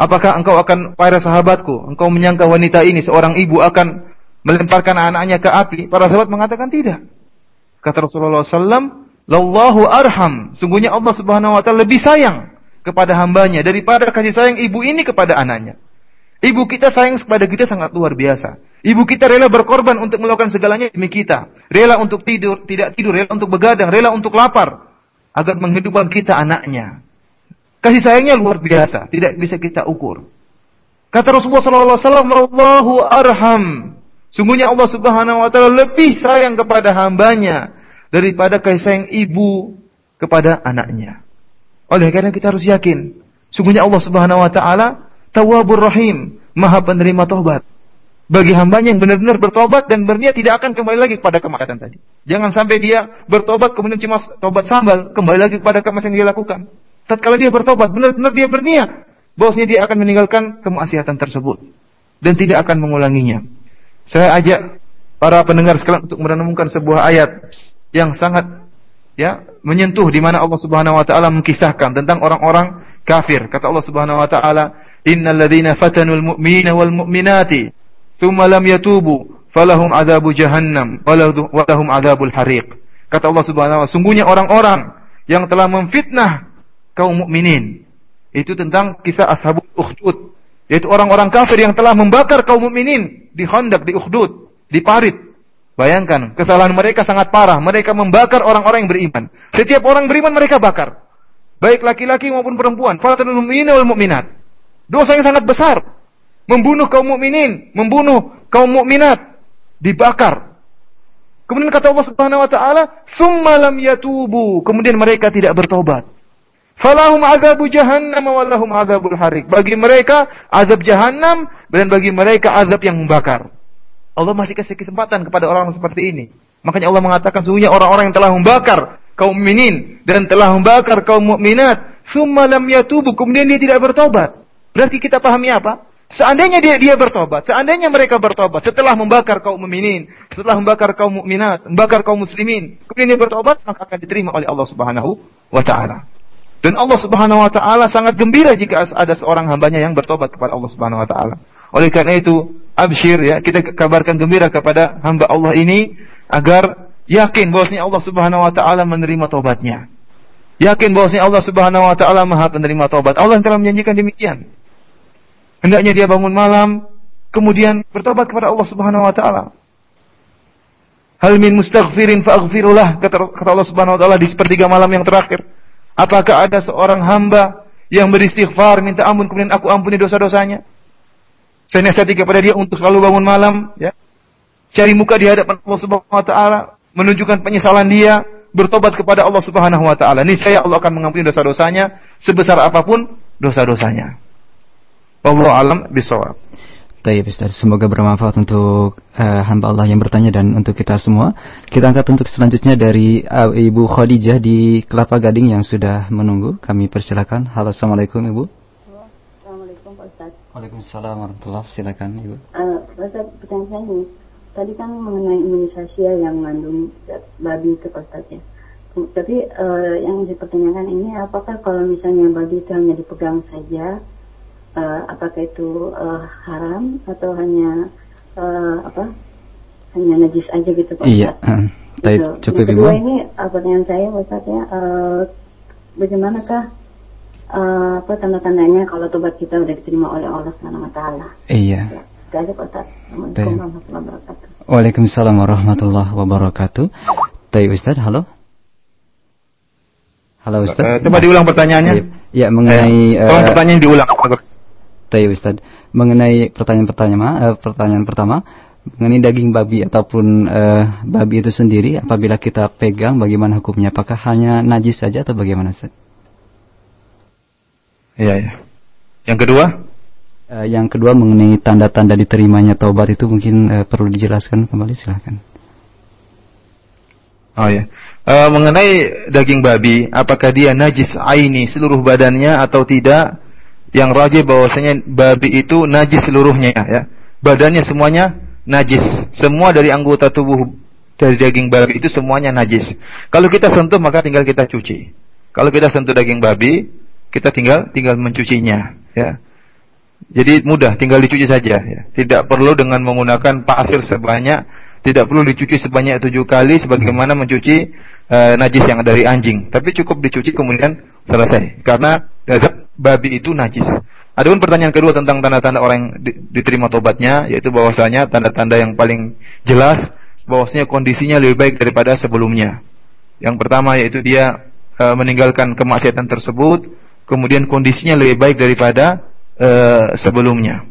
Apakah engkau akan para sahabatku, engkau menyangka wanita ini seorang ibu akan melemparkan anaknya ke api? Para sahabat mengatakan tidak. Kata Rasulullah SAW, Lallahu arham. Sungguhnya Allah Subhanahu Wa Taala lebih sayang kepada hambanya daripada kasih sayang ibu ini kepada anaknya. Ibu kita sayang kepada kita sangat luar biasa. Ibu kita rela berkorban untuk melakukan segalanya demi kita. Rela untuk tidur, tidak tidur, rela untuk begadang, rela untuk lapar. Agar menghidupkan kita anaknya. Kasih sayangnya luar biasa, tidak bisa kita ukur. Kata Rasulullah sallallahu alaihi wasallam, "Allahu arham." Sungguhnya Allah Subhanahu wa taala lebih sayang kepada hambanya daripada kasih sayang ibu kepada anaknya. Oleh karena kita harus yakin, sungguhnya Allah Subhanahu wa taala Tawwabur Rahim, Maha penerima taubat. Bagi hambanya yang benar-benar bertobat dan berniat tidak akan kembali lagi kepada kemaksiatan tadi. Jangan sampai dia bertobat kemudian cuma tobat sambal, kembali lagi kepada kemaksiatan yang dia lakukan tatkala dia bertobat, benar-benar dia berniat bahwasanya dia akan meninggalkan kemaksiatan tersebut dan tidak akan mengulanginya. Saya ajak para pendengar sekalian untuk merenungkan sebuah ayat yang sangat ya menyentuh di mana Allah Subhanahu wa taala mengkisahkan tentang orang-orang kafir. Kata Allah Subhanahu wa taala, "Innal ladzina fatanul mu'minina wal mu'minati tsumma lam yatubu falahum adzabu jahannam wa lahum adzabul hariq." Kata Allah Subhanahu wa taala, sungguhnya orang-orang yang telah memfitnah kaum mukminin Itu tentang kisah Ashabul Ukhdud, yaitu orang-orang kafir yang telah membakar kaum mukminin di Khandaq, di Ukhdud, di parit. Bayangkan, kesalahan mereka sangat parah. Mereka membakar orang-orang yang beriman. Setiap orang beriman mereka bakar. Baik laki-laki maupun perempuan. Falatul mu'minin wal mu'minat. Dosa yang sangat besar. Membunuh kaum mukminin, membunuh kaum mukminat, dibakar. Kemudian kata Allah Subhanahu wa taala, "Tsumma lam yatubu." Kemudian mereka tidak bertobat. Falahum azabu jahannam wa lahum azabul harik. Bagi mereka azab jahannam dan bagi mereka azab yang membakar. Allah masih kasih kesempatan kepada orang seperti ini. Makanya Allah mengatakan sungguhnya orang-orang yang telah membakar kaum mukminin dan telah membakar kaum mukminat, summa lam yatubu, kemudian dia tidak bertobat. Berarti kita pahami apa? Seandainya dia dia bertobat, seandainya mereka bertobat setelah membakar kaum mukminin, setelah membakar kaum mukminat, membakar kaum muslimin, kemudian dia bertobat maka akan diterima oleh Allah Subhanahu wa taala. Dan Allah Subhanahu wa taala sangat gembira jika ada seorang hambanya yang bertobat kepada Allah Subhanahu wa taala. Oleh karena itu, absyir ya, kita kabarkan gembira kepada hamba Allah ini agar yakin bahwasanya Allah Subhanahu wa taala menerima tobatnya. Yakin bahwasanya Allah Subhanahu wa taala Maha penerima tobat. Allah telah menjanjikan demikian. Hendaknya dia bangun malam, kemudian bertobat kepada Allah Subhanahu wa taala. Hal min mustaghfirin faaghfirullah kata, kata Allah Subhanahu wa taala di sepertiga malam yang terakhir. Apakah ada seorang hamba yang beristighfar minta ampun kemudian aku ampuni dosa-dosanya? Saya nasihati kepada dia untuk selalu bangun malam, ya. Cari muka di hadapan Allah Subhanahu wa taala, menunjukkan penyesalan dia, bertobat kepada Allah Subhanahu wa taala. Niscaya Allah akan mengampuni dosa-dosanya sebesar apa pun dosa-dosanya. Allah alam bisawab. Tayyib Ustaz, semoga bermanfaat untuk uh, hamba Allah yang bertanya dan untuk kita semua. Kita angkat untuk selanjutnya dari uh, Ibu Khadijah di Kelapa Gading yang sudah menunggu. Kami persilakan. Halo, Assalamualaikum Ibu. Assalamualaikum Pak Ustaz. Waalaikumsalam warahmatullahi Silakan Ibu. Uh, Pak Ustaz, pertanyaan saya ini, tadi kan mengenai imunisasi yang mengandung babi itu Pak Ustaz ya. Tapi uh, yang dipertanyakan ini apakah kalau misalnya babi itu hanya dipegang saja uh, apakah itu uh, haram atau hanya uh, apa hanya najis aja gitu Pak Iya. Uh, gitu. Cukup kedua ini pertanyaan saya Ustaz ya uh, bagaimanakah uh, apa tanda-tandanya kalau tobat kita sudah diterima oleh Allah Subhanahu wa taala. Iya. Ya, Pak. Assalamualaikum warahmatullahi wabarakatuh. Waalaikumsalam warahmatullahi wabarakatuh. Tay Ustaz, halo. Halo Ustaz. Uh, coba diulang pertanyaannya. Ya, mengenai uh, tolong pertanyaan diulang. Tayyib Ustaz. Mengenai pertanyaan pertama, uh, pertanyaan pertama mengenai daging babi ataupun uh, babi itu sendiri apabila kita pegang bagaimana hukumnya? Apakah hanya najis saja atau bagaimana Ustaz? Iya, iya. Yang kedua? Uh, yang kedua mengenai tanda-tanda diterimanya taubat itu mungkin uh, perlu dijelaskan kembali silahkan. Oh ya. Uh, mengenai daging babi, apakah dia najis aini seluruh badannya atau tidak? Yang rajih bahwasanya babi itu najis seluruhnya ya. Badannya semuanya najis. Semua dari anggota tubuh dari daging babi itu semuanya najis. Kalau kita sentuh maka tinggal kita cuci. Kalau kita sentuh daging babi, kita tinggal tinggal mencucinya ya. Jadi mudah, tinggal dicuci saja ya. Tidak perlu dengan menggunakan pasir sebanyak tidak perlu dicuci sebanyak tujuh kali sebagaimana mencuci uh, najis yang dari anjing. Tapi cukup dicuci kemudian selesai. Karena babi itu najis. Adapun pertanyaan kedua tentang tanda-tanda orang yang diterima tobatnya, yaitu bahwasanya tanda-tanda yang paling jelas bahwasanya kondisinya lebih baik daripada sebelumnya. Yang pertama yaitu dia e, meninggalkan kemaksiatan tersebut, kemudian kondisinya lebih baik daripada e, sebelumnya.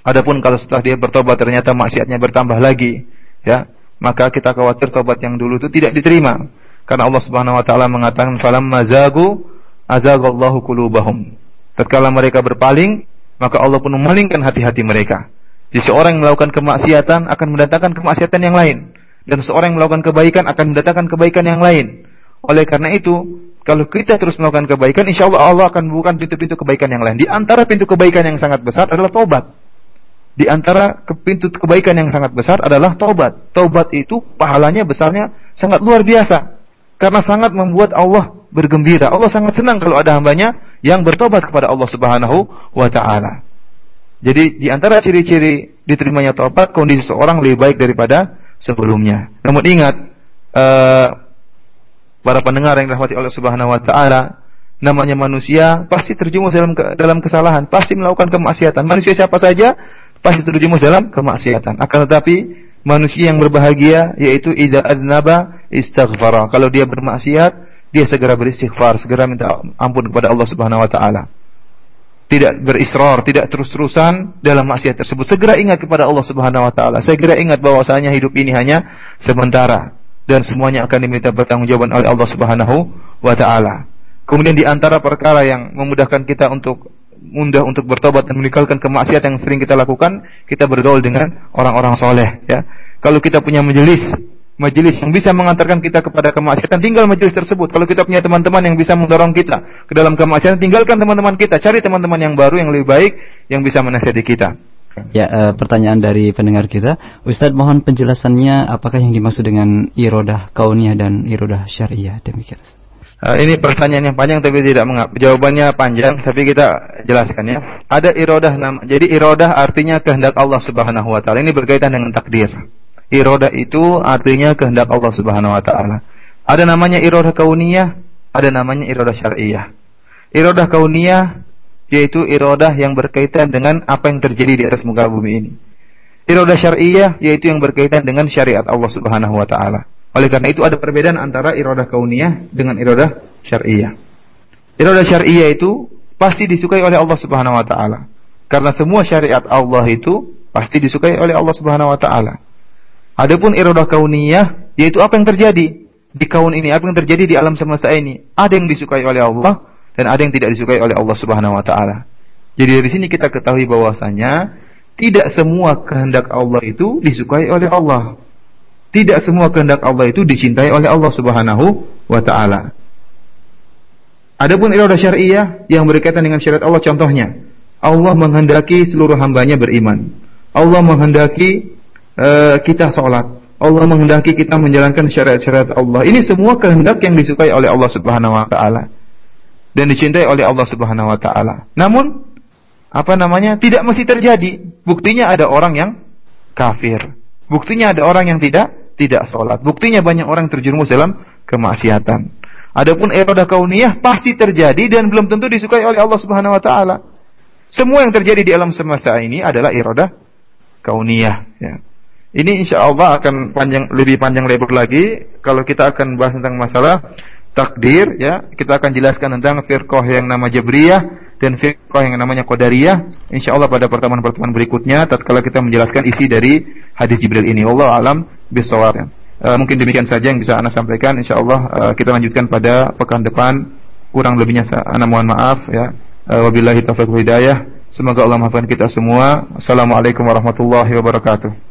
Adapun kalau setelah dia bertobat ternyata maksiatnya bertambah lagi, ya, maka kita khawatir tobat yang dulu itu tidak diterima. Karena Allah Subhanahu wa taala mengatakan falamma zagu azagallahu qulubahum. Tatkala mereka berpaling, maka Allah pun memalingkan hati-hati mereka. Jadi seorang yang melakukan kemaksiatan akan mendatangkan kemaksiatan yang lain dan seorang yang melakukan kebaikan akan mendatangkan kebaikan yang lain. Oleh karena itu, kalau kita terus melakukan kebaikan, insya Allah Allah akan membuka pintu-pintu kebaikan yang lain. Di antara pintu kebaikan yang sangat besar adalah tobat. Di antara pintu kebaikan yang sangat besar adalah taubat. Taubat itu pahalanya besarnya sangat luar biasa. Karena sangat membuat Allah bergembira. Allah sangat senang kalau ada hambanya yang bertobat kepada Allah Subhanahu wa taala. Jadi di antara ciri-ciri diterimanya taubat kondisi seorang lebih baik daripada sebelumnya. Namun ingat uh, para pendengar yang dirahmati Allah Subhanahu wa taala, namanya manusia pasti terjumus dalam dalam kesalahan, pasti melakukan kemaksiatan. Manusia siapa saja pasti terjumus dalam kemaksiatan. Akan tetapi manusia yang berbahagia yaitu idza adnaba istaghfara. Kalau dia bermaksiat, dia segera beristighfar, segera minta ampun kepada Allah Subhanahu wa taala. Tidak berisrar, tidak terus-terusan dalam maksiat tersebut. Segera ingat kepada Allah Subhanahu wa taala. Segera ingat bahwasanya hidup ini hanya sementara dan semuanya akan diminta pertanggungjawaban oleh Allah Subhanahu wa taala. Kemudian di antara perkara yang memudahkan kita untuk mudah untuk bertobat dan meninggalkan kemaksiatan yang sering kita lakukan, kita bergaul dengan orang-orang soleh. Ya, kalau kita punya majelis, majelis yang bisa mengantarkan kita kepada kemaksiatan, tinggal majelis tersebut. Kalau kita punya teman-teman yang bisa mendorong kita ke dalam kemaksiatan, tinggalkan teman-teman kita, cari teman-teman yang baru yang lebih baik yang bisa menasihati kita. Ya, e, pertanyaan dari pendengar kita, Ustadz mohon penjelasannya apakah yang dimaksud dengan irodah kauniyah dan irodah syariah demikian. Uh, ini pertanyaan yang panjang tapi tidak mengapa. Jawabannya panjang tapi kita jelaskan ya. Ada irodah nama. Jadi irodah artinya kehendak Allah Subhanahu wa taala. Ini berkaitan dengan takdir. Irodah itu artinya kehendak Allah Subhanahu wa taala. Ada namanya irodah kauniyah, ada namanya irodah syariah. Irodah kauniyah yaitu irodah yang berkaitan dengan apa yang terjadi di atas muka bumi ini. Irodah syariah yaitu yang berkaitan dengan syariat Allah Subhanahu wa taala. Oleh karena itu ada perbedaan antara irodah kauniyah dengan irodah syariah. Irodah syariah itu pasti disukai oleh Allah Subhanahu wa taala. Karena semua syariat Allah itu pasti disukai oleh Allah Subhanahu wa taala. Adapun irodah kauniyah yaitu apa yang terjadi di kaun ini, apa yang terjadi di alam semesta ini. Ada yang disukai oleh Allah dan ada yang tidak disukai oleh Allah Subhanahu wa taala. Jadi dari sini kita ketahui bahwasanya tidak semua kehendak Allah itu disukai oleh Allah. Tidak semua kehendak Allah itu dicintai oleh Allah Subhanahu wa taala. Adapun iradah syariah yang berkaitan dengan syariat Allah contohnya, Allah menghendaki seluruh hambanya beriman. Allah menghendaki uh, kita sholat. Allah menghendaki kita menjalankan syariat-syariat Allah. Ini semua kehendak yang disukai oleh Allah Subhanahu wa taala dan dicintai oleh Allah Subhanahu wa taala. Namun apa namanya? tidak mesti terjadi. Buktinya ada orang yang kafir. Buktinya ada orang yang tidak tidak sholat. Buktinya banyak orang terjerumus dalam kemaksiatan. Adapun irodah kauniyah pasti terjadi dan belum tentu disukai oleh Allah Subhanahu wa taala. Semua yang terjadi di alam semesta ini adalah irodah kauniyah ya. Ini insya Allah akan panjang lebih panjang lebar lagi kalau kita akan bahas tentang masalah takdir ya. Kita akan jelaskan tentang firqah yang nama Jabriyah dan firqah yang namanya Qadariyah. Insya Allah pada pertemuan-pertemuan berikutnya tatkala kita menjelaskan isi dari hadis Jibril ini. Allah alam bisawab. Uh, mungkin demikian saja yang bisa Anda sampaikan. Insya Allah uh, kita lanjutkan pada pekan depan. Kurang lebihnya Anda mohon maaf ya. Uh, wabillahi taufiq hidayah. Semoga Allah maafkan kita semua. Assalamualaikum warahmatullahi wabarakatuh.